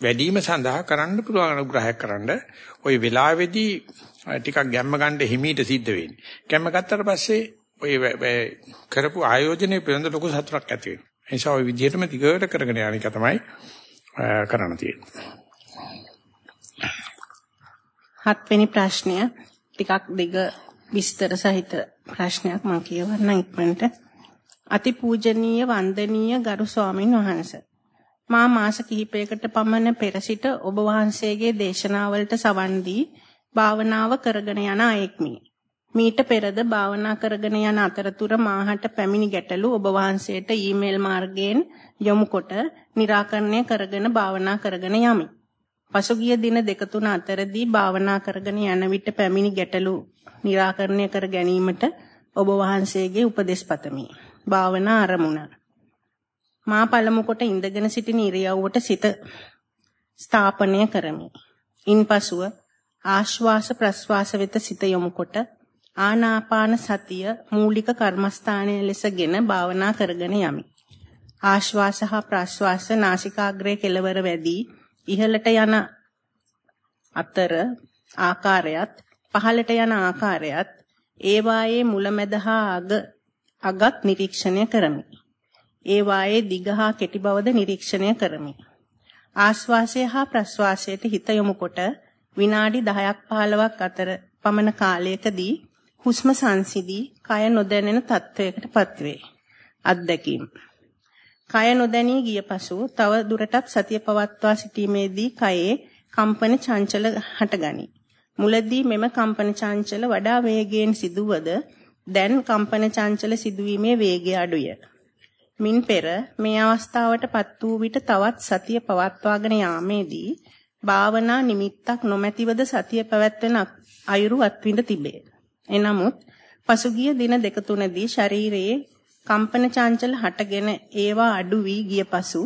වැඩිම සඳහා කරන්න පුළුවන් අනුග්‍රහයක් කරන්න ওই වෙලාවේදී ටිකක් ගැම්ම ගන්න හිමීට සිද්ධ වෙන්නේ. ගැම්ම ගත්තට පස්සේ ඔය කරපු ආයෝජනයේ පිළිඳ ලොකු සතුටක් ඇති වෙනවා. ඒ නිසා ওই විදිහටම දිගට කරගෙන යන එක තමයි කරන්න තියෙන්නේ. හත්වෙනි ප්‍රශ්නය ටිකක් දිග විස්තර සහිත ප්‍රශ්නයක් මම කියවන්න ඉක්මනට. අතිපූජනීය වන්දනීය ගරු ස්වාමින් වහන්සේ. මා මාස කිහිපයකට පමණ පෙර සිට ඔබ වහන්සේගේ දේශනාවලට සවන් දී භාවනාව කරගෙන යන අයෙක්මි. මීට පෙරද භාවනා කරගෙන යන අතරතුර මාහට පැමිණි ගැටලු ඔබ වහන්සේට ඊමේල් මාර්ගයෙන් යොමු කොට निराකරණය කරගෙන භාවනා කරගෙන යමි. පසුගිය දින දෙක තුන අතරදී භාවනා කරගෙන යන විට පැමිණි ගැටලු निराකරණය කර ගැනීමට ඔබ වහන්සේගේ උපදෙස් පතමි. භාවනා ආරමුණ. මා පළමු කොට ඉඳගෙන සිටින ඉරියව්වට සිත ස්ථාපනය කරමි. ඉන්පසුව ආශ්වාස ප්‍රශ්වාස වෙත සිත යොමු කොට ආනාපාන සතිය මූලික කර්මස්ථානයේ ලෙසගෙන භාවනා කරගෙන යමි. ආශ්වාස හා ප්‍රශ්වාස නාසිකාග්‍රයේ කෙළවර වැඩි ඉහළට යන අතර ආකාරයත් පහළට යන ආකාරයත් ඒ වායේ මුලැමැද හා අග අගත් නිරීක්ෂණය කරමි. ඒ වායේ දිග හා කෙටි බවද නිරීක්ෂණය කරමි. ආශ්වාසය හා ප්‍රශ්වාසයට හිත යොමු කොට විනාඩි 10ක් 15ක් අතර පමණ කාලයකදී හුස්ම සංසිදී කය නොදැනෙන තත්වයකටපත් වේ. අත්දැකීම්. කය නොදැනී ගිය පසු තව දුරටත් සතිය පවත්වා සිටීමේදී කයේ කම්පන චංචල හටගනී. මුලදී මෙම කම්පන චංචල වඩා වේගයෙන් සිදුවද දැන් කම්පන චංචල සිදුවීමේ වේගය අඩුය. මින් පෙර මේ අවස්ථාවටපත් වූ විට තවත් සතිය පවත්වාගෙන යාමේදී භාවනා නිමිත්තක් නොමැතිවද සතිය පැවැත්වෙන අයුරු අත්විඳ තිබේ. එනමුත් පසුගිය දින දෙක තුනදී ශරීරයේ කම්පන චංචල හටගෙන ඒවා අඩු වී ගිය පසු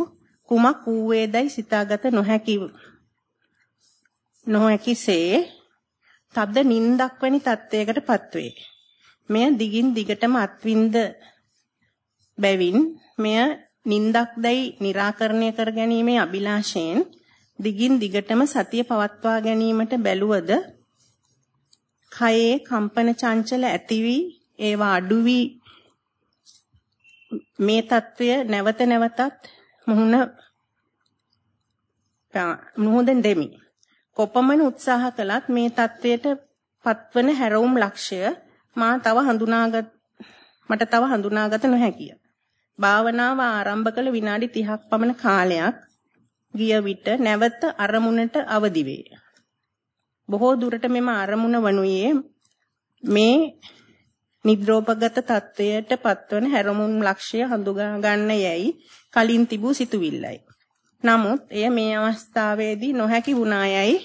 කුමක් වූවේදයි සිතාගත නොහැකි නොහැකිසේ තබ්ද නින්දක් වැනි තත්වයකටපත් වේ. මෙය දිගින් දිගටම අත්විඳ බැවින් මෙය නින්දක් දැයි निराකරණය කර ගැනීමේ අභිලාෂයෙන් දිගින් දිගටම සතිය පවත්වා ගැනීමට බැලුවද කයේ කම්පන චංචල ඇති වී ඒවා අඩු වී මේ తত্ত্বය නැවත නැවතත් මුහුණ මුහුණෙන් දෙමි. කොපමණ උත්සාහ කළත් මේ தത്വයට පත්වන හැරවුම් ලක්ෂය මා තව හඳුනාගත් මට තව හඳුනාගත නොහැකිය. භාවනාව ආරම්භ කළ විනාඩි 30ක් පමණ කාලයක් ගිය විට නැවත අරමුණට අවදි වේ. බොහෝ දුරට මෙම අරමුණ වනුයේ මේ නිද්‍රෝපගත තත්වයට පත්වන හැරමුම් ලක්ෂ්‍ය හඳුනා ගන්න යැයි කලින් තිබූ සිතුවිල්ලයි. නමුත් එය මේ අවස්ථාවේදී නොහැකි වුණායයි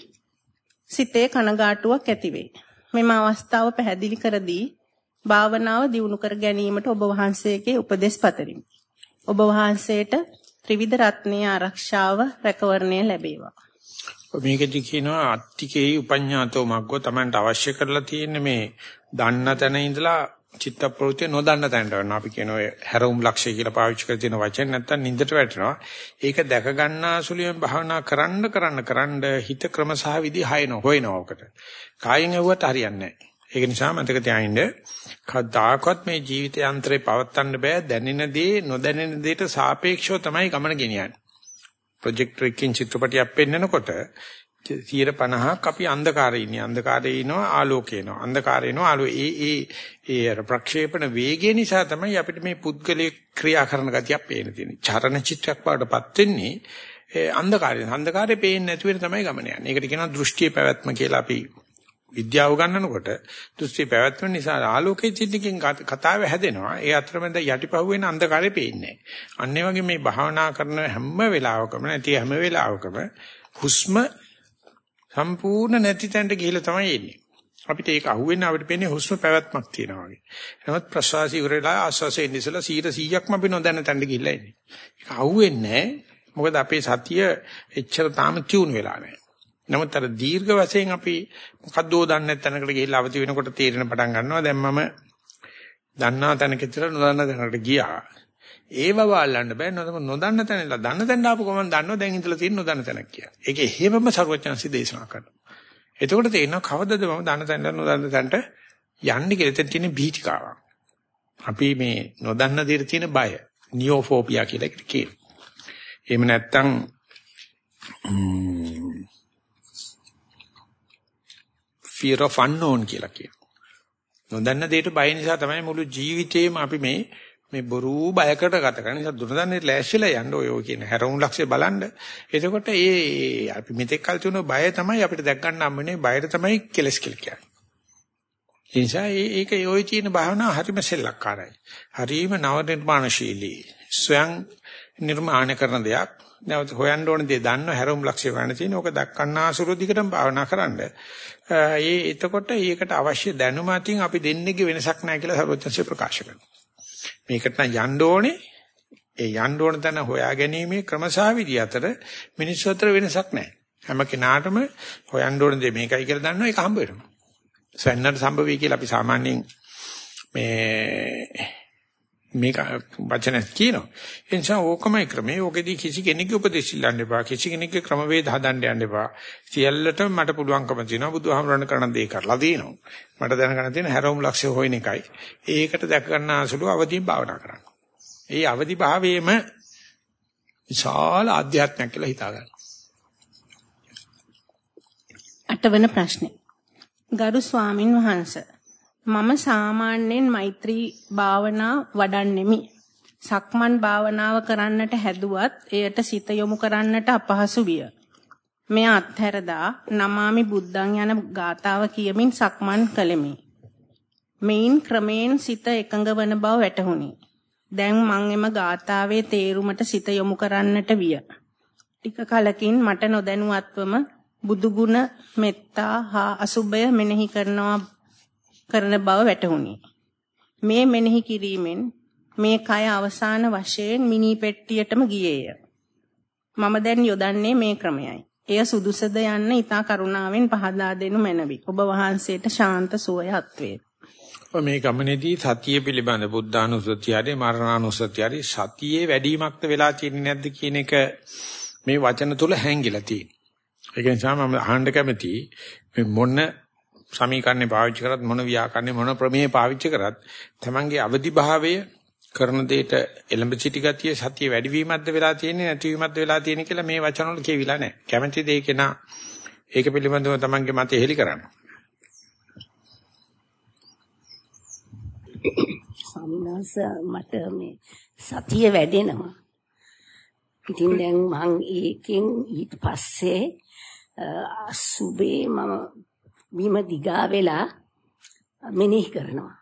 සිතේ කනගාටුවක් ඇතිවේ. මෙම අවස්ථාව පැහැදිලි කර දී භාවනාව දියුණු කර ගැනීමට ඔබ වහන්සේගේ උපදෙස් පතරිමි. ඔබ වහන්සේට ත්‍රිවිධ රත්නයේ ආරක්ෂාව රැකවරණය ලැබේවා. මේකදී කියනවා අත්තිකේ උපඤ්ඤාතෝ මග්ගෝ Tamanට අවශ්‍ය කරලා තියෙන මේ දන්න තැන ඉඳලා චිත්ත ප්‍රවෘත්ති නොදන්න තැනට වෙනවා. අපි කියන ඔය හැරවුම් ලක්ෂය කියලා පාවිච්චි කර තියෙන වචන නැත්තම් නින්දට වැටෙනවා. ඒක දැක ගන්නා සුළුයෙන් භාවනා කරන්න කරන්න කරන්න හිත ක්‍රම සහ විදි හයන හොයනවා ඔකට. කායෙන් ඇව්වට හරියන්නේ නැහැ. ඒක නිසා මතක තියාගන්න කවදාකවත් මේ ජීවිතය අන්තරේ පවත්වන්න බෑ දැනෙන දේ නොදැනෙන දේට සාපේක්ෂව තමයි ගමන ගෙනියන්නේ. ප්‍රොජෙක්ටර් එකකින් චිත්‍රපටියක් පෙන්නකොට 50ක් අපි අන්ධකාරයේ ඉන්නේ. අන්ධකාරයේ ඉනවා ආලෝකේ එනවා. අන්ධකාරයේ එනවා ආලෝ ඒ ඒ ඒ ප්‍රක්ෂේපණ වේගය නිසා තමයි අපිට මේ පුද්ගලයේ ක්‍රියා කරන ගතියක් පේන තියෙන්නේ. චරණ චිත්‍රයක් වඩපත් වෙන්නේ ඒ අන්ධකාරයෙන්. අන්ධකාරේ පේන්නේ නැති වෙන තමයි ගමන යන්නේ. ඒකට කියනවා දෘෂ්ටියේ පැවැත්ම කියලා අපි විද්‍යාව ගන්නකොට දෘෂ්ටි පැවැත්ම නිසා ආලෝකයේ චිත්තකින් කතාව හැදෙනවා. ඒ අතරමැද යටිපහුවෙන අන්ධකාරය පේන්නේ නැහැ. අන්න වගේ මේ භාවනා කරන හැම වෙලාවකම නැති හැම වෙලාවකම හුස්ම සම්පූර්ණ නැති තැනට ගිහිල්ලා තමයි එන්නේ. අපිට ඒක අහුවෙන්න අපිට පේන්නේ හුස්ම පැවැත්මක් තියෙනවා වගේ. නමුත් ප්‍රශ්වාසය ඉවරලා ආශ්වාසය ඉඳලා 100%ක්ම අපි නොදැන තැනට ගිහිල්ලා ඉන්නේ. ඒක අහුවෙන්නේ මොකද අපේ සතිය එච්චර තාම ටියුන් වෙලා නැහැ. නමුත් අර දීර්ඝ වශයෙන් අපි මොකද්දෝ දන්නේ නැත් තැනකට ගිහිල්ලා අවදි වෙනකොට තේරෙන පටන් ගන්නවා. දැන් මම දන්නා තැනක ඉතර නොදන්නා තැනකට ගියා. ඒව වල්ලන්න බෑ නොදන්න තැන ඉඳලා දන්න තැන ආපු ගමන් දන්නවා දැන් ඉඳලා තියෙන නොදන්න තැනක් කියලා. ඒක එහෙමම ਸਰවඥාන්සි දේශනා කරනවා. එතකොට තේරෙනවා කවදද මම දන්න තැනට නොදන්න තැනට යන්නේ කියලා. එතන තියෙන බීතිකාවක්. අපි මේ නොදන්න දේට තියෙන බය නියෝෆෝබියා කියලා එකට කියනවා. එහෙම නැත්නම් fear of unknown කියලා කියනවා. නොදන්න දේට බය නිසා තමයි මුළු ජීවිතේම අපි මේ මේ බොරු බයකට ගත කරන නිසා දුරදන්නේ ලෑස්තිලා යන්න ඔය ඔය කියන හැරවුම් ලක්ෂය බලන්න. එතකොට ඒ අපි මෙතෙක් කල් තුන බය තමයි අපිට දැක් ගන්න හම්බෙන්නේ බයර තමයි කෙලස් කියලා කියන්නේ. ඒ නිසා ඒක ඔය තියෙන භාවනාව හරිම සෙල්ලක්කාරයි. හරිම නව නිර්මාණශීලී. ස්වයං නිර්මාණය කරන දෙයක්. නැවත හොයන්න ඕන දේ දන්න හැරවුම් ලක්ෂ්‍ය ගන්න තියෙන. ඕක දක්කන්නාසුරු දිගටම භාවනා කරන්න. ඒ එතකොට ඒකට අවශ්‍ය දැනුම අතින් අපි දෙන්නේගේ වෙනසක් නැහැ කියලා සර්වඥන්සේ ප්‍රකාශ කරනවා. මේකට නම් යන්න ඕනේ. ඒ යන්න ඕන තැන හොයා ගැනීමේ ක්‍රමසාවිදි අතර මිනිස්සු අතර වෙනසක් නැහැ. හැම කෙනාටම හොයන්න ඕන දේ මේකයි කියලා දන්නවා ඒක හම්බ වෙනවා. සෙන්නට සම්භවී කියලා අපි සාමාන්‍යයෙන් මේ මේක වචන කියනවා. ඒ නිසා ඕකමයි ක්‍රමේ. ඕකෙදී කිසි කෙනෙකුගේ උපදෙස් ඉල්ලන්න එපා. කිසි කෙනෙකුගේ ක්‍රමවේද හදන්න යන්න එපා. සියල්ලටම මට පුළුවන්කම තියෙනවා. බුදුහාමරණ කරන දේ කරලා දිනනවා. මට දැනගන්න තියෙන හැරවුම් ලක්ෂ්‍ය හොයන එකයි. ඒකට දැක ගන්න අසලු අවදීන් භාවනා කරන්න. ඒ අවදි භාවයේම විශාල ආධ්‍යාත්මයක් කියලා හිතා ගන්න. අටවන ප්‍රශ්නේ. ගරු ස්වාමින් වහන්සේ මම සාමාන්‍යයෙන් මෛත්‍රී භාවනා වඩන්නෙමි. සක්මන් භාවනාව කරන්නට හැදුවත් එයට සිත යොමු කරන්නට අපහසු විය. මෙය අත්හැරදා නමාමි බුද්ධං යන ගාතාව කියමින් සක්මන් කළෙමි. මෙයින් ක්‍රමයෙන් සිත එකඟ වන බව වැටහුණි. දැන් මං එම ගාතාවේ තේරුමට සිත යොමු කරන්නට විය. ටික කලකින් මට නොදැනුවත්වම බුදුගුණ මෙත්තා හා අසුබය මෙනෙහි කරනවා කරන බව වැටහුණි. මේ මෙනෙහි කිරීමෙන් මේ කය අවසාන වශයෙන් මිනි පෙට්ටියටම ගියේය. මම දැන් යොදන්නේ මේ ක්‍රමයයි. එය සුදුසද යන්න ඊතා කරුණාවෙන් පහදා දෙනු මැනවි. ඔබ වහන්සේට ශාන්ත සුවයත් වේ. මේ ගමනේදී සතිය පිළිබඳ බුද්ධානුස්සතිය හරි මරණානුස්සතිය හරි සතියේ වැඩිමක්ද වෙලා තියෙන්නේ නැද්ද කියන එක මේ වචන තුල හැංගිලා තියෙනවා. ඒක නිසා මම අහන්න කැමතියි මේ මොන සමීකරණේ පාවිච්චි කරත් මොන ව්‍යාකරණේ මොන ප්‍රමේය පාවිච්චි කරත් තමන්ගේ අවදි භාවය කරන දෙයට එලඹ සිටි ගතිය සතිය වැඩිවීමක්ද වෙලා තියෙන්නේ නැතිවීමක්ද වෙලා තියෙන්නේ කියලා මේ වචන වල කියවිලා නැහැ. කැමැති දෙයක නා ඒක පිළිබඳව තමන්ගේ මතය හෙලි කරන්න. සම්මාස මට මේ සතිය වැඩෙනවා. ඉතින් දැන් මං ඒකෙන් ඊට පස්සේ අසුබේ මම බිම දිගා වෙලා මෙනෙහි කරනවා.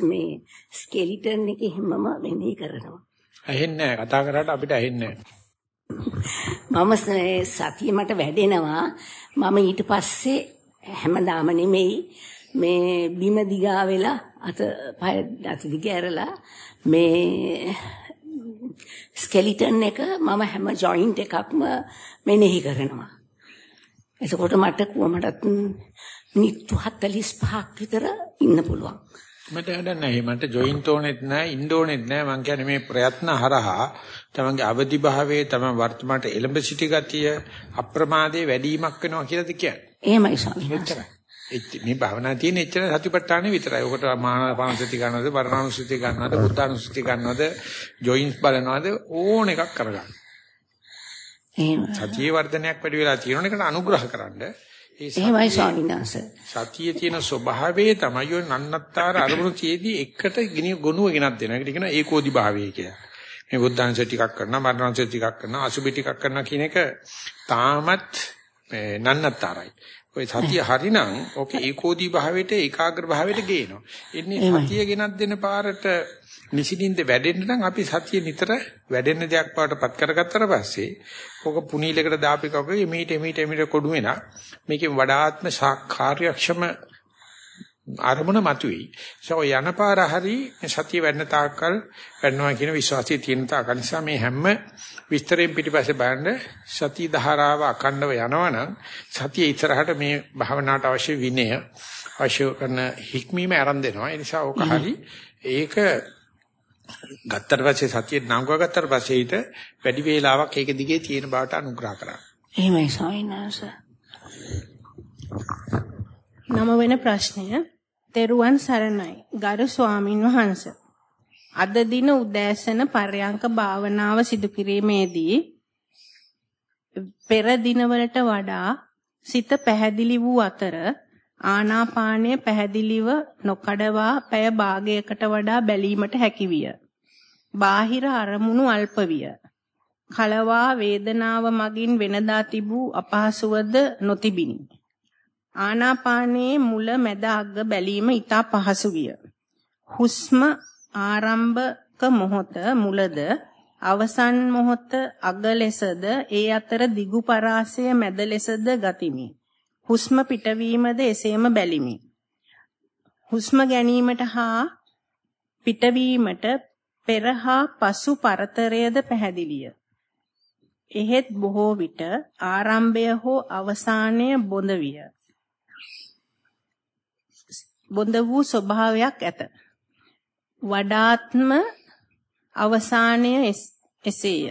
මේ ස්කෙලිටන් එකේ හැමම මෙනෙහි කරනවා. ඇහෙන්නේ නැහැ. කතා කරාට අපිට ඇහෙන්නේ මම සතිය මට වැඩෙනවා. මම ඊට පස්සේ හැමදාම නෙමෙයි මේ බිම දිගා වෙලා අත පය අත දිග ඇරලා මේ ස්කෙලිටන් එක මම හැම ජොයින්ට් එකක්ම මෙනෙහි කරනවා. එතකොට මට කොහමදත් මිනිත්තු 45ක් විතර ඉන්න පුළුවන්. මට හදන්නේ මට ජොයින්ට් ඕනෙත් නැහැ ඉන්න ඕනෙත් නැහැ මං කියන්නේ මේ ප්‍රයත්න හරහා තමන්ගේ අවදි භාවයේ තම වර්තමානට එළඹ සිටි ගතිය අප්‍රමාදයේ වැඩිවීමක් වෙනවා කියලාද කියන්නේ. එහෙමයි ස්වාමීන්. මේ භාවනා තියෙන එච්චර සතිපට්ඨානෙ විතරයි. ඔකට මානපානසති ගන්නවද, වරණානුසති ගන්නවද, බුද්ධානුසති ගන්නවද, ජොයින්ස් බලනවද ඕන එකක් කරගන්න. එහෙම. සතියේ වර්ධනයක් වැඩි වෙලා තියෙන එකට අනුග්‍රහ කරන්න. එහෙමයි ස්වාමීන් වහන්සේ. සතියේ තියෙන ස්වභාවයේ තමයි ඔය නන්නත්තර අරමුණු තියේදී එකට ගිනි ගොනුව ගෙනත් දෙනවා. ඒකට කියනවා ඒකෝදි භාවය කියලා. මේ බුද්ධාංශ ටිකක් කරනවා, මරණාංශ ටිකක් කරනවා, අසුබි ටිකක් කරනවා කියන එක තාමත් නන්නතරයි. ඔය සතිය හරිනම් ඕකේ ඒකෝදී භාවයට ඒකාග්‍ර භාවයට ගේනවා. එන්නේ සතිය ගෙනත් දෙන පාරට නිසින්ින්ද වැඩෙන්න නම් අපි සතිය නිතර වැඩෙන්න දෙයක් පාටපත් කරගත්තට පස්සේ ඕක පුනීලකට දාපිකවගේ මීට මීට මීට කොඩු වෙනා මේකේ වඩාත්ම කාර්යක්ෂම අරමුණ මතුවේ. සෝ යන පාර හරි සතිය වැඩන තාක්කල් වැඩනවා කියන විශ්වාසය තියෙන තාක් නිසා මේ හැම විස්තරයෙන් පිටිපස්සේ බලන්න සති ධාරාව අකණ්ඩව යනවනම් සතිය ඉස්සරහට මේ භාවනාවට අවශ්‍ය විනය අවශ්‍ය කරන හික්මීම ආරම්භ දෙනවා. ඒ නිසා ඕක හරි ඒක ගත්තට පස්සේ සතිය නංගව ගත්තට පස්සේ ඊට වැඩි වේලාවක් ඒක දිගේ තියෙන බවට අනුග්‍රහ කරා. එහෙමයි සාවිනාස. නම වෙන ප්‍රශ්නය තෙරුවන් සරණයි ගරු ස්වාමින් වහන්සේ අද දින උදෑසන පරයන්ක භාවනාව සිදු කිරීමේදී පෙර දිනවලට වඩා සිත පැහැදිලි වූ අතර ආනාපානය පැහැදිලිව නොකඩවා පැය භාගයකට වඩා බැලීමට හැකිවිය. බාහිර අරමුණු අල්ප විය. කලවා වේදනාව මගින් වෙනදා තිබූ අපහසුවද නොතිබිනි. ආනාපානයේ මුල මැද අග බැලීම ඉතා පහසු විය. හුස්ම ආරම්භක මොහොත මුලද අවසන් මොහොත අග ලෙසද ඒ අතර දිගු පරාසය මැද ලෙසද ගතිමි. හුස්ම පිටවීමද එසේම බැලිමි. හුස්ම ගැනීමට හා පිටවීමට පෙර හා පසු පරතරයද පැහැදිලිය. එහෙත් බොහෝ විට ආරම්භය හෝ අවසානය බොඳ විය. බොඳ වූ ස්වභාවයක් ඇත. වඩාත්ම අවසානය එසේය.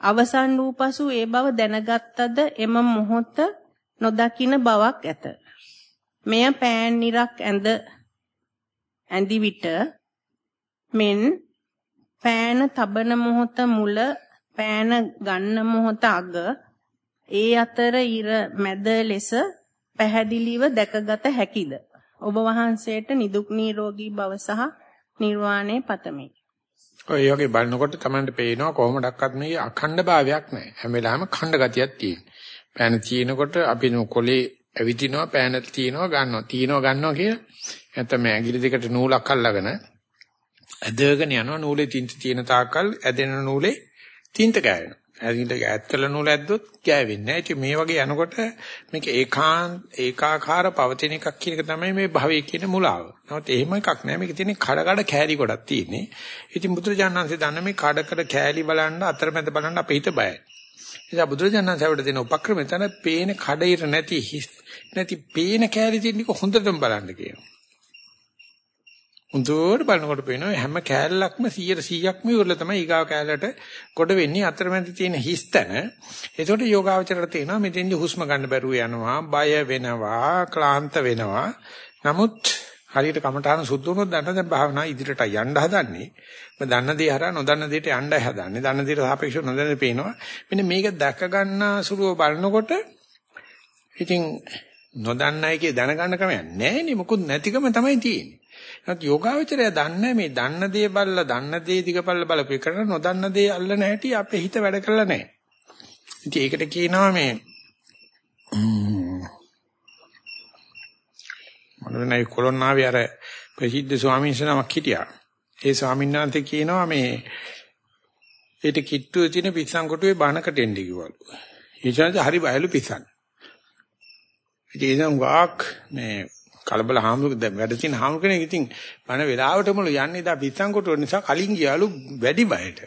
අවසන් වූ පසු ඒ බව දැනගත්තද එම මොහොත නොදකින බවක් ඇත. මෙය පෑන් නිරක් ඇඳ ඇඳි විට මෙන් පෑන තබන මොහොත මුල පෑන ගන්න මොහොත අග ඒ අතර ඉර මැද ලෙස පැහැදිලිව දැකගත හැකිද ඔබ වහන්සේට නිදුක් නිරෝගී භව සහ නිර්වාණය පතමි. ඔය වගේ බලනකොට Tamanට පේනවා කොහොමඩක්වත් මේ අඛණ්ඩ භාවයක් නැහැ. හැම වෙලාවෙම ඛණ්ඩ ගතියක් තියෙනවා. පෑන තියෙනකොට අපි කොලේ ඇවිදිනවා පෑන තියෙනවා ගන්නවා තියෙනවා ගන්නවා කියලා. නැත්නම් මේ ඇඟිලි දෙකට නූලක් අල්ලගෙන ඇදගෙන යනවා නූලේ තින්ත තියෙන තාක්කල් ඇදෙන නූලේ තින්ත ගෑවෙනවා. ඇඟිල්ල ඈත් කළ නූල ඇද්දොත් ගෑවෙන්නේ නැහැ. ඉතින් මේ වගේ යනකොට මේක ඒකාන් ඒකාකාර පවතින එකක් කියන එක තමයි මේ භවයේ කියන මුලාව. නමුත් එහෙම එකක් නෑ. මේක තියෙන්නේ කඩ කඩ කෑලි ගොඩක් තියෙන්නේ. ඉතින් බුදුරජාණන්සේ දන්න මේ කඩ කඩ කෑලි බලන්න අතරමැද බලන්න අපේ හිත බයයි. නිසා බුදුරජාණන්සේ අපිට දෙන උපක්‍රමය තමයි පේන කඩිර නැති නැති පේන කෑලි තියෙන එක හොඳටම බලන්න කියනවා. හොඳට බලනකොට පේනවා හැම කෑල්ලක්ම 100%ක්ම ඉවරලා තමයි ඊගාව කෑල්ලට කොට වෙන්නේ අතරමැද තියෙන හිස්තන. ඒකට යෝගාවචරයට තේනවා මෙතෙන්දි හුස්ම ගන්න බැරුව යනවා, බය වෙනවා, ක්ලාන්ත වෙනවා. නමුත් හරියට කමඨාන සුද්ධ වුණොත් දන්න දැන් භාවනා ඉදිරියට යන්න හදන්නේ. මම දන්න දේ හරහා නොදන්න දේට යන්නයි හදන්නේ. දන්න දේට සාපේක්ෂව නොදන්න දේ පේනවා. මෙන්න මේක දැක ගන්න සුළුව බලනකොට ඉතින් නොදන්න එකේ දැනගන්න ක්‍රමයක් නැහැ නේ. මොකුත් නැතිකම තමයි තියෙන්නේ. නැත් යෝගාවචරය දන්නේ මේ දන්න දේ බලලා දන්න දේ දිගපල්ල බලපේ කරන නොදන්න දේ අල්ලන හැටි අපේ හිත වැඩ කරලා නැහැ. ඉතින් ඒකට කියනවා මේ මොනවායි කොළොන්නාවේ අර ප්‍රසිද්ධ ස්වාමීන් වහන්සේ නමක් හිටියා. ඒ ස්වාමීන් වහන්සේ කියනවා මේ ඒට කිට්ටුවේ තියෙන පිස්සන් කොටුවේ බානකට එන්නේ කිව්වලු. ඒ කියන්නේ හරි බයලු පිස්සන්. ඉතින් ඒ වාක් මේ කලබල හාමුදුරුවෝ දැන් වැඩ තියෙන හාමුදුරුවෝ කෙනෙක් ඉතින් බණ වෙලාවටමලු යන්නේ දා පිස්සන් කොටුව නිසා කලින් ගියාලු වැඩි බයට.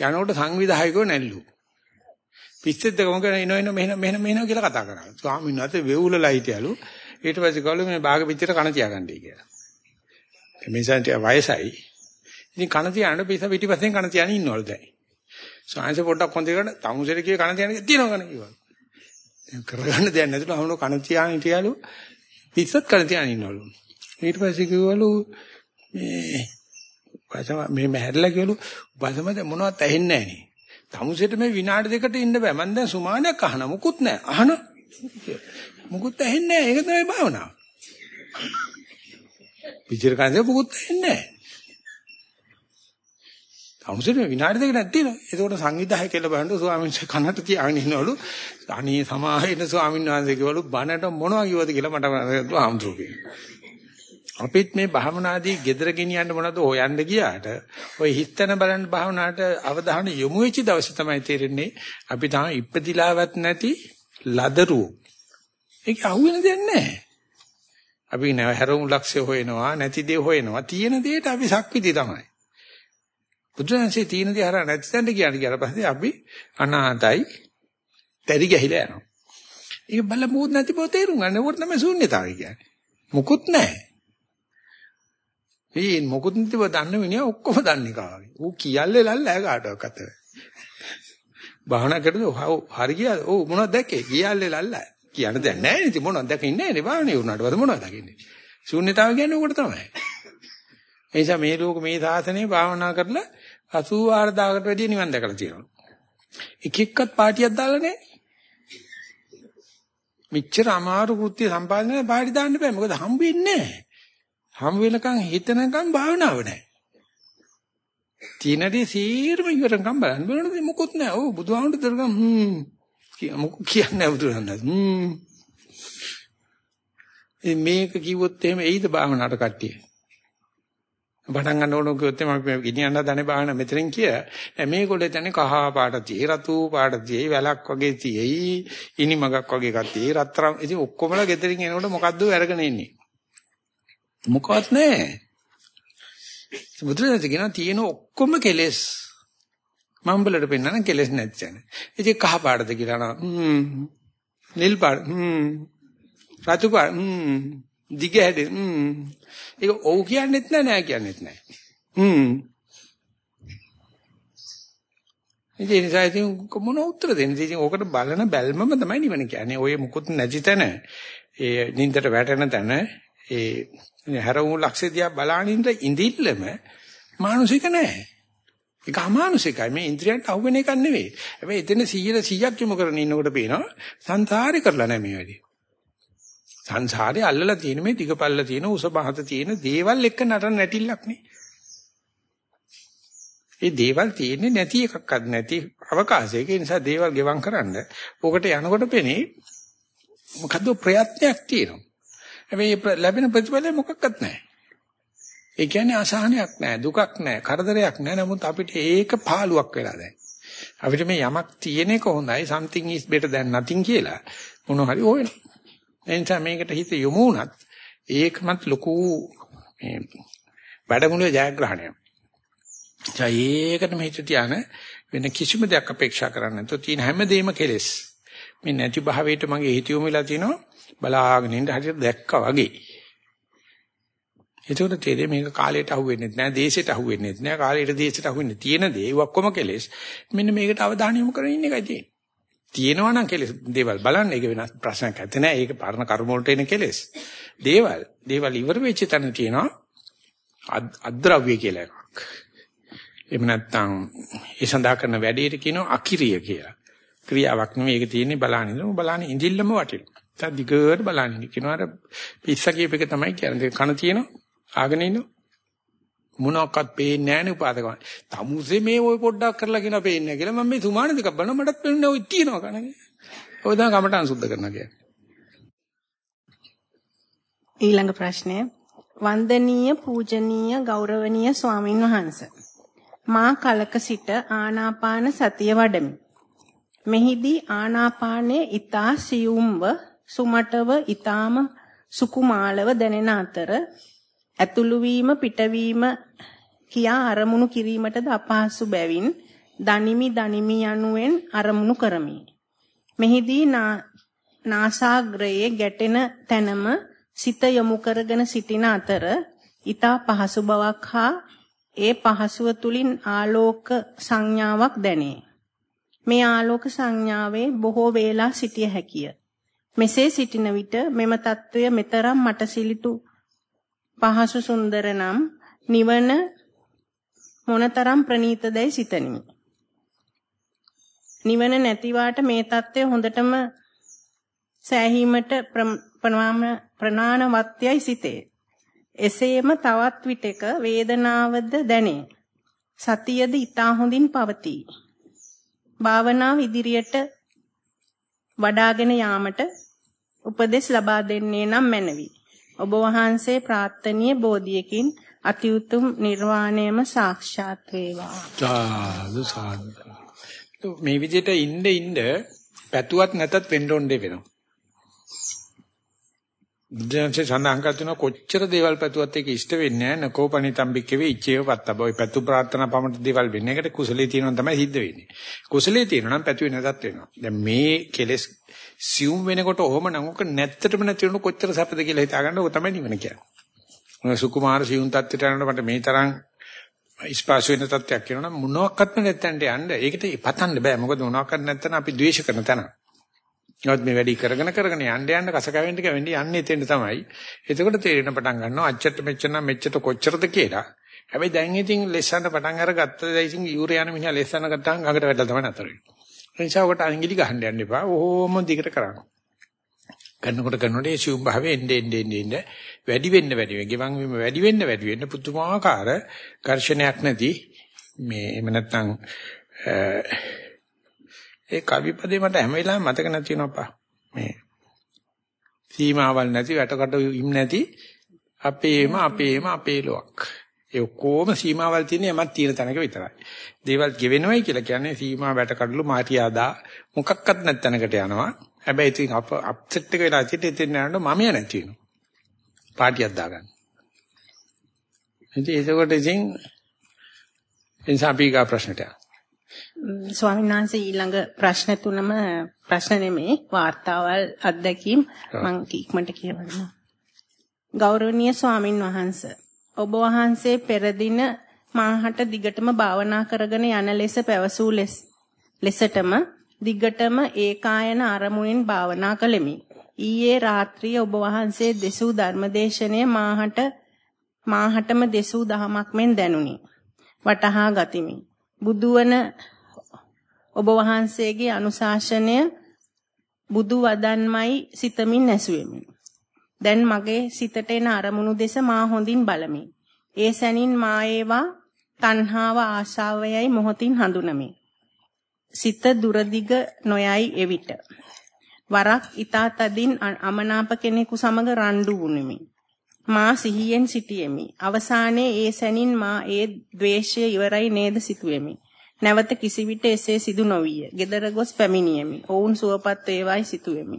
යනකොට සංවිධායකව නැල්ලු. පිස්සෙත් දෙකම කරන එන එන මෙහෙන මෙහෙන මෙහෙන කියලා කතා කරා. ස්වාමීන් වහන්සේ වෙවුලලා හිටියලු. ඊට පස්සේ කවලු මේ බාග පිටියට කන තියාගන්නයි කියලා. මේ සන්ට වයසයි. ඉතින් කන තියාන පිස්ස පිටිපස්සෙන් කන තියාගෙන ඉන්නවලු දැන්. සාංශ පොඩ්ඩක් හොඳ කරන තමුසෙට කියේ කන තියාගෙන තියෙනවා කන කිව්වා. කරගන්න දෙයක් නැතුළු අහුණු කන තියාගෙන හිටියලු පිස්සත් කන තියාගෙන ඉන්නවලු. ඊට පස්සේ කිව්වලු මේ වසම මේ මහැරලා කිව්වලු වසම මොනවත් ඇහෙන්නේ නැහැ නේ. තමුසෙට මේ විනාඩි දෙකට ඉන්න බෑ. මම දැන් සුමානයක් අහන මුකුත් නැහැ. අහන <laughs> මුකුත් ඇහෙන්නේ නැහැ. ඒක තමයි භාවනාව. පිටිර කන්නේ මුකුත් ඇහෙන්නේ නැහැ. තමුසෙට විනාඩි දෙකක් නැතිනවා. ඒකෝට සංවිධායක කියලා බලන්න ස්වාමීන් වහන්සේ කනට තියාගෙන ඉන්නවලු. අනේ සමාහින ස්වාමීන් වහන්සේ කිව්වලු බණට මොනවා කිව්වද කියලා මට ආම්තුරු කියනවා. අපිත් මේ භාවනාදී gedara ගෙනියන්න මොනවද හොයන්න ගියාට ඔය හිතන බලන්න භාවනාවට අවධානය යොමු වෙච්ච දවසේ තමයි තේරෙන්නේ අපි තාම ඉපදිලාවත් නැති ලදරු. ඒක අහුවෙන දෙයක් නැහැ. අපි නෑ හැරවුම් ලක්ෂ්‍ය හොයනවා නැති දේ හොයනවා තියෙන දෙයට අපි සක්විති තමයි. බුදුන්සේ තියෙන දේ හරහා නැති තැනට කියන්නේ කියලා පස්සේ අපි අනාතයි තරි ගහිලා යනවා. ඒක බල මොහොත් නැති බව තේරුම් ගන්න ඕකට තමයි ශූන්‍යතාවය කියන්නේ. මුකුත් නැහැ. මේ මොකුත් නැතිව දන්න මිනිහා ඔක්කොම දන්නේ කාගේ. ඌ කියල්ලේ ලල්ලා කාටවත් අත. භාවනා කරද්දී හරි ගියාද? ඔව් මොනවද දැක්කේ? කියල්ලේ ලල්ලා. කියන්න දෙයක් නැහැ නේ. මොනවද දැකින්නේ නැහැ නේ. භාවනේ වුණාට වද මොනවද දකින්නේ? ශූන්‍යතාවය කියන්නේ උකට තමයි. ඒ නිසා මේ ලෝක මේ සාසනේ භාවනා කරලා 84000කට වැඩිය නිවන් දැකලා තියෙනවා. එක එක්කත් පාටියක් දාලා නැහැ. මෙච්චර අමාරු කෘත්‍ය සම්පාදනය පාටි දාන්න බෑ. මොකද හම්බ වෙන්නේ නැහැ. හම් වෙනකන් හිතනකම් භාවනාව නැහැ. තිනදී සීරම ඉවරකම් බලන්න බලනදී මොකොත් නැහැ. ඔව් බුදුහාමුදුරු දරගම් හ්ම් මොකක් කියන්නේ බුදුරණන්. හ්ම් මේක කිව්වොත් එහෙම එයිද භාවනාවට කට්ටිය. පටන් ගන්න ඕන කිව්වොත් එහම අපි ගෙනියන්න දන්නේ බාහන මෙතනින් කිය. මේගොල්ලෝ තන්නේ කහ පාට tie රතු පාට tie වැලක් වගේ tie ඉනිමගක් වගේ එකක් tie රත්තරන් ඉතින් ඔක්කොමලා ගෙදරින් එනකොට මොකද්ද අරගෙන ඉන්නේ. මොකවත් නැහැ. බුදුරජාණන් කියන තියෙන ඔක්කොම කෙලෙස් මම්බලට පෙන්නන කෙලෙස් නැති තැන. ඉතින් කහ පාටද කියලා නා හ්ම් නිල් පාට හ්ම් රතු පාට හ්ම් දිග හැඩ හ්ම් ඒක ඔව් කියන්නෙත් නෑ නෑ කියන්නෙත් නෑ. හ්ම් ඉතින් ඒ නිසා ඉතින් මොන උත්තර දෙන්නේ? ඉතින් ඕකට බලන බැල්මම තමයි නිවන කියන්නේ. ඔය මුකුත් නැති තැන ඒ නින්දට වැටෙන තැන ඒ හැරවුම් ලක්ෂ්‍ය දිහා බලානින්න ඉඳිල්ලම මානසික නැහැ. ඒක අමානුෂිකයි. මේ ඉන්ද්‍රියන්ට අහු වෙන එකක් නෙවෙයි. හැබැයි එතන 100 100ක් යොමු කරගෙන ඉන්නකොට පේනවා සංසාරේ කරලා නැහැ මේ වැඩේ. සංසාරේ අල්ලලා තියෙන මේ දිගපල්ල තියෙන උස පහත තියෙන දේවල් එක්ක නටන නැටිල්ලක් නේ. ඒ දේවල් තියෙන්නේ නැති එකක්වත් නැති අවකාශයක. ඒ නිසා දේවල් ගෙවම් කරන්න. ඕකට යනකොට පෙනේ මොකද්ද ප්‍රයත්නයක් තියෙනවා. හැබැයි ලැබෙන ප්‍රතිඵලය මොකක්වත් නැහැ. ඒ කියන්නේ අසහනයක් නැහැ, දුකක් නැහැ, කරදරයක් නැහැ. නමුත් අපිට ඒක පාළුවක් වෙලා දැන්. අපිට මේ යමක් තියෙන එක හොඳයි, something is better than nothing කියලා මොන හරි හොයනවා. එනිසා මේකට හිත යොමු වුණත් ඒකමත් ලොකු මේ වැඩමුළුවේ ජයග්‍රහණයක්. ඒකටම හිත තියාන වෙන කිසිම දෙයක් අපේක්ෂා කරන්නේ නැතුව තියෙන හැමදේම කෙලෙස්. මේ නැති භාවයට මගේ හිත යොමු වෙලා තිනවා බලාගෙන ඉඳ හරියට දැක්කා වගේ. ඒකට තේරෙන්නේ මේක කාලයට අහු වෙන්නේ නැහැ, දේශයට අහු වෙන්නේ නැහැ, කාලයට දේශයට අහු වෙන්නේ තියෙන දේ ඒ ඔක්කොම කෙලෙස්. මෙන්න මේකට අවධානය යොමු කරගෙන ඉන්න එකයි තියෙන්නේ. තියෙනවා නම් කෙලෙස් දේවල් බලන්න. ඒක වෙනස් ප්‍රශ්නයක් නැත්තේ නෑ ඒක පරණ කර්ම වලට එන කෙලෙස්. දේවල් දේවල් ඉවර වෙච්ච තැන තියෙනවා. අද්‍රව්‍ය කියලා එකක්. එහෙම නැත්නම් ඒ සඳහා කරන වැඩේට කියනවා අකිරිය කියලා. ක්‍රියාවක් නෙවෙයි. ඒක තියෙන්නේ බලන්න. ඉඳලා බලන්න ඉඳිල්ලම වටිනවා. දැන් දිගට බලන්න කියනවා අර පිස්සා කියපේක තමයි කියන්නේ. කන තියෙනවා. ආගෙන ඉන්නවා. මොනක්වත් පේන්නේ නැහැ නේ උපාදකම. තමුසේ මේ ඔය පොඩ්ඩක් කරලා කියනවා පේන්නේ කියලා. මම මේ සුමාන දෙකක් බලනවා මටත් පේන්නේ ඔය තියෙනවා කනගේ. ඔය දැන් කමටන් සුද්ධ කරනවා කියන්නේ. ඊළඟ ප්‍රශ්නය වන්දනීය පූජනීය ගෞරවනීය ස්වාමින් වහන්සේ මා කලක සිට ආනාපාන සතිය වඩමි. මෙහිදී ආනාපානයේ ඊතා සියුම්ව සුමටව ඊතාම සුකුමාලව දැනෙන අතර ඇතුළු වීම පිටවීම කියා අරමුණු කිරීමටද අපහසු බැවින් දනිමි දනිමි යනුවෙන් අරමුණු කරමි. මෙහිදී නාසාග්‍රයේ ගැටෙන තැනම සිත යොමු කරගෙන සිටින අතර ඊතා පහසු බවක් හා ඒ පහසුව තුලින් ආලෝක සංඥාවක් දැනේ. මේ ආලෝක සංඥාවේ බොහෝ වේලා සිටිය හැකිය. මෙසේ සිටින විට මෙම తত্ত্বය මෙතරම් මට සිලිටු පහසු සුන්දර නම් නිවන මොනතරම් ප්‍රණීතදයි සිතනිමි. නිවන නැතිවාට මේ తত্ত্বය හොඳටම සෑහීමට ප්‍රණානවත්යයි සිතේ. එසේම තවත් විටක වේදනාවද දැනේ. සතියද ඊටා හොඳින් පවතී. භාවනාව ඉදිරියට වඩාගෙන යාමට උපදෙස් ලබා දෙන්නේ නම් මැනවි. ඔබ වහන්සේ ප්‍රාර්ථනීය බෝධියකින් අති උතුම් නිර්වාණයම සාක්ෂාත් වේවා. සාදු සාදු. මේ විදිහට ඉන්න ඉන්න පැතුවත් නැතත් වෙන්න ඕනේ වෙනවා. දැන්සේ සඳහන් කරන කොච්චර දේවල් පැතුවත් ඒක ඉෂ්ට වෙන්නේ නැහැ නකෝපණිතම් බික්කවේ ඉච්ඡේව පත්තබ. ඔය පැතු ප්‍රාර්ථනා පමණ දේවල් වෙන්නේ. ඒකට කුසලයේ තියෙනවා තමයි සිද්ධ වෙන්නේ. කුසලයේ තියෙනවා නම් පැතුවේ නැතත් වෙනවා. දැන් මේ කෙලෙස් සියුම් වෙනකොට ඔහොම නම් ඔක නැත්තටම නැති වෙනකොට කොච්චර සැපද කියලා හිතාගන්න ඕක තමයි නිවන කියන්නේ. මොන සුකුමාර සියුම් තත්ත්වයට යනකොට මට මේ තරම් ස්පාසු වෙන තත්ත්වයක් කියනවනම් මොනවාක්වත්ම නැත්තන්ට යන්න ඒකට පතන්න බෑ. මොකද මොනවාක්වත් නැත්තන අපි ද්වේෂ කරන තැන. ඒවත් මේ වැඩි කරගෙන කරගෙන යන්න යන්න කස කැවෙන්න කැවෙන්න යන්නේ එතෙන් තමයි. එතකොට තේරෙන පටන් ගන්නවා අච්චට මෙච්චර නම් මෙච්චර කොච්චරද කියලා. හැබැයි දැන් ඉතින් ලෙස්සන්න පටන් අරගත්ත දැන් ඉතින් යූරියා යන මිනිහා ලෙස්සන්න ගත්තාම ගඟට වැටලා තමයි නතර වෙන්නේ. නිසා ඔකට අංගිලි ගහන්න යන්න එපා. ඕම දිගට කරන්න. කරනකොට කරනකොට ඒ සිවුම් භාවයේ එන්නේ එන්නේ එන්නේ වැඩි වෙන්න වැඩි වෙන්න ගෙවන් වීම වැඩි වෙන්න වැඩි වෙන්න පුදුමාකාර ඝර්ෂණයක් නැති මේ එහෙම නැත්නම් ඒ කවිපදේ මට හැම වෙලාවෙම මතක නැති වෙනවපා මේ සීමාවල් නැති වැටකට ඉම් නැති අපේම අපේම අපේ ලොක් ඒ ඔක්කොම සීමාවල් තියෙන යමක් තියෙන තැනක විතරයි. දේවල් ගෙවෙනවයි කියලා කියන්නේ සීමා වැටකඩලු මාටියාදා මොකක්වත් නැත් තැනකට යනවා. හැබැයි ඉතින් අප අප්සෙට් එක වෙලා සිට ඉතින් යනකොට මම ය නැති වෙනවා. පාටියක් දාගන්න. ඉතින් ඒකකොට ඉතින් ඉන්සාපීගා ප්‍රශ්නට. ස්වාමීන් වහන්සේ ඊළඟ ප්‍රශ්න තුනම ප්‍රශ්න නෙමෙයි වාර්තාවල් අත්දැකීම් මම ඉක්මනට කියවන්නම්. ගෞරවනීය ස්වාමින් වහන්සේ ඔබ වහන්සේ පෙර දින මාහට දිගටම භාවනා කරගෙන යන ලෙස පැවසූ ලෙසටම දිගටම ඒකායන අරමුණෙන් භාවනා කළෙමි. ඊයේ රාත්‍රියේ ඔබ වහන්සේ දෙසූ ධර්මදේශනය මාහට මාහටම දෙසූ දහමක් මෙන් දැනුනි. වටහා ගතිමි. බුදුවන ඔබ වහන්සේගේ අනුශාසනය බුදු වදන්මයි සිතමින් ඇසුවෙමි. දැන් මගේ සිතට එන අරමුණු දෙස මා හොඳින් බලමි. ඒ සැනින් මා ඒවා තණ්හාව ආශාවයයි මොහොතින් හඳුනමි. සිත දුරදිග නොයයි එවිට. වරක් ඊතා තදින් අමනාප කෙනෙකු සමග රණ්ඩු වුනිමි. මා සිහියෙන් සිටියෙමි. අවසානයේ ඒ සැනින් මා ඒ ද්වේෂය ඉවරයි නේද සිතුවෙමි. නැවත කිසිවිට එසේ සිදු නොවිය. gedara gos පැමිණියෙමි. ඔවුන් සුවපත් වේවායි සිතුවෙමි.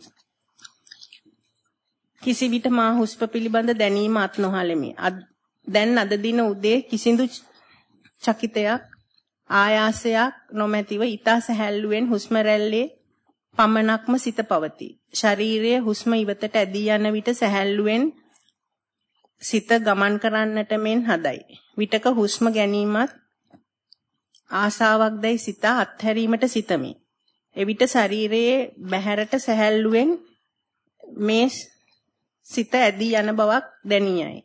කිසිවිට මා හුස්ප පිළිබඳ දැනීම අත් නොහලෙමි. දැන් අද දින උදේ කිසිදු චකිතයක් ආයාසයක් නොමැතිව ඊතා සැහැල්ලුවෙන් හුස්ම රැල්ලේ පමණක්ම සිත පවතී. ශරීරයේ හුස්ම ඉවතට ඇදී යන විට සැහැල්ලුවෙන් සිත ගමන් කරන්නට මෙන් හදයි. විටක හුස්ම ගැනීමත් ආසාවක් දැයි සිත අත්හැරීමට සිතමි. එවිට ශරීරයේ බහැරට සැහැල්ලුවෙන් මේ සිත ඇදී යන බවක් දැනියයි.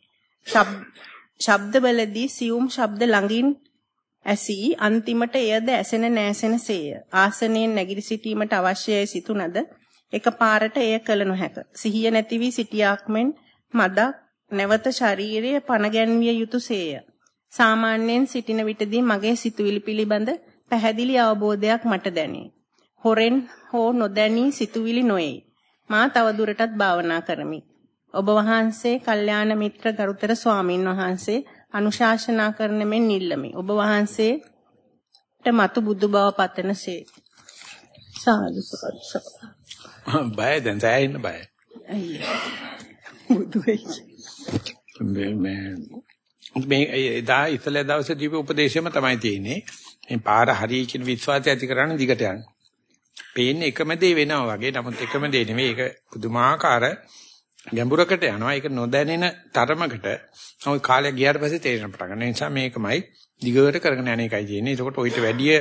ශබ්දවලදී සියුම් ශබ්ද ළඟින් ඇසී අන්තිමට එයද ඇසෙන නෑසෙන සේය. ආසනයෙන් නැගිරි සිටීමට අවශ්‍යයි සිතුනද එකපාරට එය කළ නොහැක. සිහිය නැති වී සිටියාක් මෙන් මදක් නැවත ශරීරයේ පණ ගැන්විය යුතු සේය. සාමාන්‍යයෙන් සිටින විටදී මගේ සිතුවිලි පිළිබඳ පැහැදිලි අවබෝධයක් මට දැනේ. හොරෙන් හෝ නොදැනී සිතුවිලි නොයේ. මා තවදුරටත් භාවනා කරමි. ඔබ වහන්සේ, කල්යාණ මිත්‍ර ගරුතර ස්වාමින් වහන්සේ අනුශාසනා කරන මෙන් ඉල්ලමි. ඔබ වහන්සේට මතු බුදු බව පතනසේ. සාදු සාදු. බය දැන් සෑහෙන්න බය. බුදු වෙයි. මේ මේ එදා ඉතල දවසේ දීප උපදේශයම තමයි තියෙන්නේ. මේ පාර හරිය කියන විශ්වාසය ඇති කරන්නේ දිගට යන්න. පේන්නේ එකම දේ වෙනවා වගේ. නමුත් එකම දේ නෙවෙයි. ඒක පුදුමාකාර ගැඹුරකට යනවා. ඒක නොදැනෙන තරමකට ඔය කාලය ගියාට පස්සේ තේරෙන පටන් ගන්න. ඒ නිසා මේකමයි දිගට කරගෙන යන එකයි තියෙන්නේ. ඒකට ඔయిత වැඩිය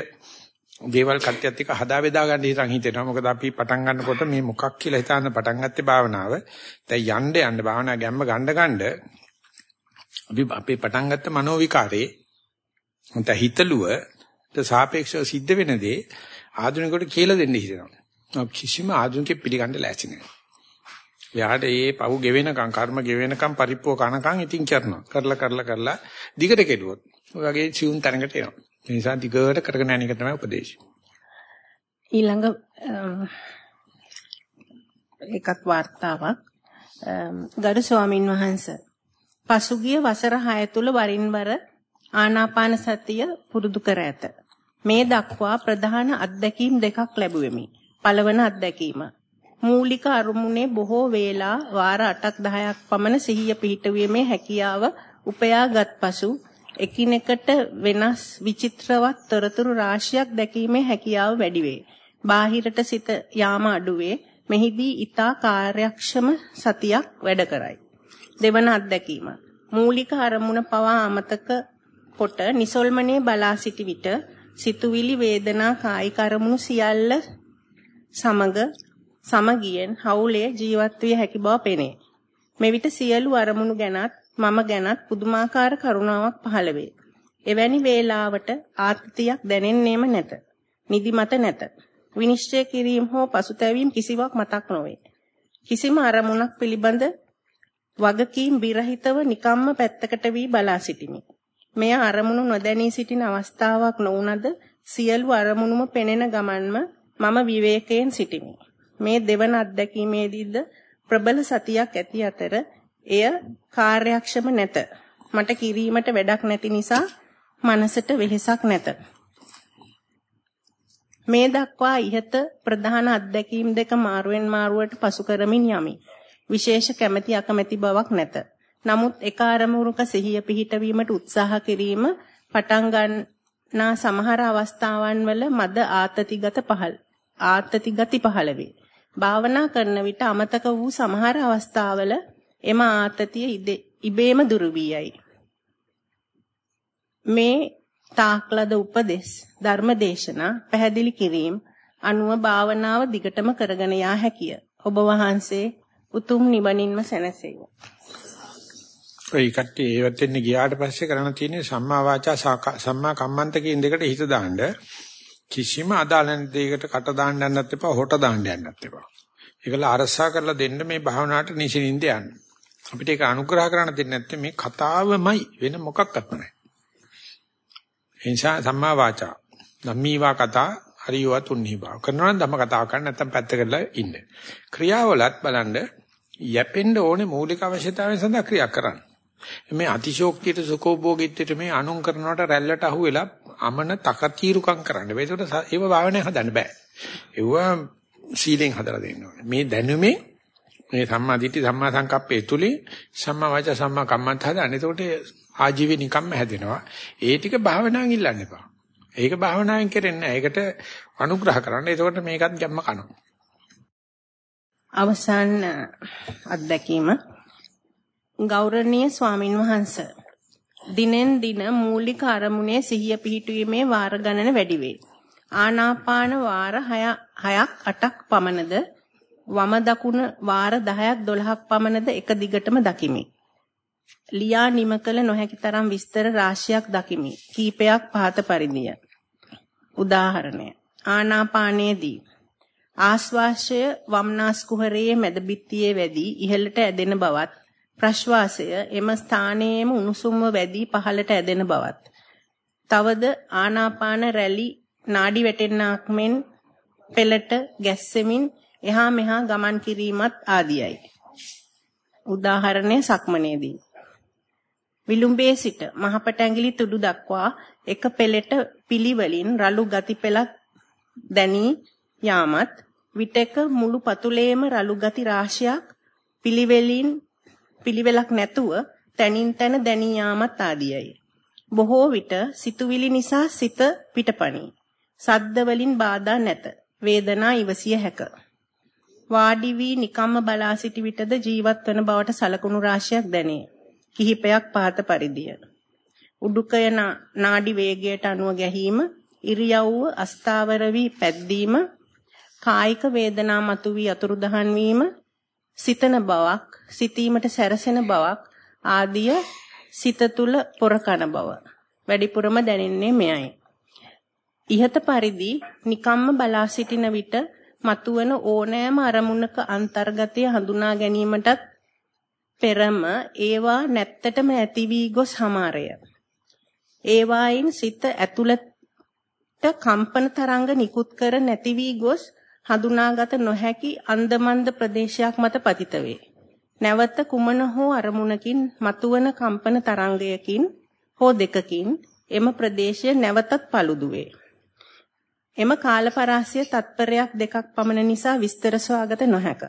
දේවල් කට්ටියත් එක්ක හදා බෙදා ගන්න හිතන් හිතෙනවා. මොකද අපි පටන් ගන්නකොට මේ මොකක් කියලා හිතාන පටන් ගත්තේ භාවනාව. දැන් යන්න යන්න භාවනා ගැම්ම ගන්න ගන්න අපි අපේ පටන් ගත්ත මනෝ විකාරේ උන්ට හිතලුවට සාපේක්ෂව සිද්ධ වෙන දේ ආධුනිකයට කියලා දෙන්න හිතෙනවා. කිසිම ආධුනිකෙ පිළිගන්න ලෑස්ති නැහැ. එයාට ඒ පව් ගෙවෙනකම් කර්ම ගෙවෙනකම් පරිප්පුව කනකම් ඉතින් කරනවා. කරලා කරලා කරලා දිගට කෙළුවොත් ඔය වගේ සිවුම් තැනකට එනවා. ඒ නිසා දිගට කරගෙන යන එක තමයි උපදේශය. ඊළඟ එකක් වார்த்தාවක් ගරු ස්වාමින් වහන්සේ පසුගිය වසර 6 තුල වරින් වර ආනාපාන සතිය පුරුදු කර ඇත. මේ දක්වා ප්‍රධාන අත්දැකීම් දෙකක් ලැබුවෙමි. පළවන අත්දැකීම මූලික අරමුණේ බොහෝ වේලා වාර 8ක් 10ක් පමණ සිහිය පිහිටුවීමේ හැකියාව උපයාගත් පසු එකිනෙකට වෙනස් විචිත්‍රවත් තොරතුරු රාශියක් දැකීමේ හැකියාව වැඩි වේ. බාහිරට සිත යාම අඩුවේ. මෙහිදී ඊතා කාර්යක්ෂම සතියක් වැඩ කරයි. දෙවන අත්දැකීම. මූලික අරමුණ පවා අමතක කොට නිසල්මනේ බලා සිටි විට සිතුවිලි වේදනා කායික අරමුණු සියල්ල සමග සමගියෙන් හවුලේ ජීවත් විය හැකි බව පෙනේ. මෙවිට සියලු අරමුණු ගැනත් මම ගැනත් පුදුමාකාර කරුණාවක් පහළ වේ. එවැනි වේලාවට ආත්තියක් දැනෙන්නේම නැත. නිදිමත නැත. විනිශ්චය කිරීම හෝ පසුතැවීම කිසිවක් මතක් නොවේ. කිසිම අරමුණක් පිළිබඳ වගකීම් බිරහිතව නිකම්ම පැත්තකට වී බලා සිටිමි. මෙය අරමුණු නොදැනී සිටින අවස්ථාවක් නොවුනද සියලු අරමුණුම පෙනෙන ගමන්ම මම විවේකයෙන් සිටිමි. මේ දෙවන අත්දැකීමේදීද ප්‍රබල සතියක් ඇති අතර එය කාර්යක්ෂම නැත. මට කිරීමට වැඩක් නැති නිසා මනසට වෙහෙසක් නැත. මේ දක්වා ইহත ප්‍රධාන අත්දැකීම් දෙක මාරුවෙන් මාරුවට පසු කරමින් යමි. විශේෂ කැමැති අකමැති බවක් නැත. නමුත් එක අරමුණක සිහිය පිහිටවීමට උත්සාහ කිරීම පටන් ගන්නා සමහර අවස්ථාවන් වල මද ආතතිගත පහළ ආතතිගති පහළ වේ. භාවනා කරන විට අමතක වූ සමහර අවස්ථාවල එම ආතතිය ඉබේම දුරු වී යයි. මේ තාක්ලද උපදෙස් ධර්මදේශනා පැහැදිලි කිරීම අනුව භාවනාව දිගටම කරගෙන යා හැකිය. ඔබ වහන්සේ උතුම් නිවනින්ම සැනසෙයි. ඒ කට්ටිය ඒවත් වෙන්න ගියාට පස්සේ කරන්න තියෙන්නේ සම්මා වාචා සම්මා කම්මන්ත කියන දෙකට හිත දාන්න කිසිම අදාළ දෙයකට කට දාන්න යන්නත් එපා හොට දාන්න යන්නත් එපා. ඒකල අරසා කරලා දෙන්න මේ භාවනාවට නිසින්ින්ද යන්න. අපිට ඒක අනුග්‍රහ කරන්න දෙන්නේ නැත්නම් මේ කතාවමයි වෙන මොකක්වත් නැහැ. ඒ නිසා සම්මා වාචා ධම්මීවා කතා හරියවා තුන්හිවා කරනවා නම් ධම්ම කතාව කරන්න නැත්නම් පැත්තකටලා ඉන්න. ක්‍රියාවලත් බලන්න යැපෙන්න ඕනේ මූලික අවශ්‍යතාවයන් සඳහා ක්‍රියා කරන්න. මේ අතිශෝක්තියට සුඛෝභෝගීත්වයට මේ අනුන් කරනවට රැල්ලට අහු වෙලා අමන තකතිරුකම් කරන්න. ඒකට ඒව භාවනාවේ හදන්න බෑ. ඒව සීලෙන් හදලා දෙන්න ඕනේ. මේ දැනුමේ මේ සම්මා දිට්ඨි සම්මා සංකප්පේ තුලින් සම්මා වාචා සම්මා කම්මන්ත හදන්න. එතකොට ආජීවී නිකම්ම හැදෙනවා. ඒ ටික භාවනාවෙන් ඉල්ලන්න එපා. ඒක භාවනාවෙන් කරන්නේ නැහැ. ඒකට අනුග්‍රහ කරන්න. එතකොට මේකත් ගැම්ම කනවා. අවසන් අත්දැකීම ගෞරවනීය ස්වාමින් වහන්සේ දිනෙන් දින මූලික අරමුණේ සිහිය පිහිටුවීමේ වාර ගණන වැඩි වේ. ආනාපාන වාර 6ක් 8ක් පමණද වම දකුණ වාර 10ක් 12ක් පමණද එක දිගටම දකිමි. ලියා නිම කළ නොහැකි තරම් විස්තර රාශියක් දකිමි. කීපයක් පහත පරිදිය. උදාහරණය ආනාපානයේදී ආස්වාශය වම්නාස් කුහරයේ මැද බිත්තියේ වැඩි ඉහළට ඇදෙන බවත් ප්‍රශ්වාසය එම ස්ථානයේම උණුසුම්ව වැඩි පහළට ඇදෙන බවත් තවද ආනාපාන රැලි නාඩි වැටෙන්නාක් මෙන් පෙළට ගැස්සෙමින් එහා මෙහා ගමන් කිරීමත් ආදියයි. උදාහරණය සක්මනේදී විලුඹේ සිට මහපට ඇඟිලි තුඩු දක්වා එක පෙළට පිළිවලින් රළු ගති පෙළක් දැනී යාමත් විටක මුළු පතුලේම රළු ගති රාශියක් පිළිවෙලින් පිළිවෙලක් නැතුව තනින් තන දැනී යාමත් ආදියයි. බොහෝ විට සිතුවිලි නිසා සිත පිටපණි. සද්ද වලින් බාධා නැත. වේදනා ඉවසිය හැක. වාඩි වී නිකම්ම බලා සිටි විටද ජීවත් වන බවට සලකුණු රාශියක් දැනේ. කිහිපයක් පහත පරිදිය. උඩුකය නාඩි වේගයට අනුව ගැහිම, ඉරියව්ව අස්ථාවර වී පැද්දීම, කායික වේදනා මතුවී අතුරුදහන් වීම, සිතන බවක්, සිතීමට සැරසෙන බවක් ආදිය සිත තුල පොරකන බව. වැඩිපුරම දැනෙන්නේ මෙයයි. ইহත පරිදි නිකම්ම බලා සිටින විට මතුවන ඕනෑම අරමුණක අන්තර්ගතය හඳුනා ගැනීමටත් පෙරම ඒවා නැත්තටම ඇති වී ගොස් හමාරය. ඒවායින් සිත ඇතුළත කම්පන තරංග නිකුත් කර නැති වී ගොස් හඳුනාගත නොහැකි අන්දමන්ද ප්‍රදේශයක් මත පතිත වේ. නැවත කුමන හෝ අරමුණකින් මතුවන කම්පන තරංගයකින් හෝ දෙකකින් එම ප්‍රදේශය නැවතත් paludu වේ. එම කාලපරාසය තත්පරයක් දෙකක් පමණ නිසා විස්තර සොයාගත නොහැක.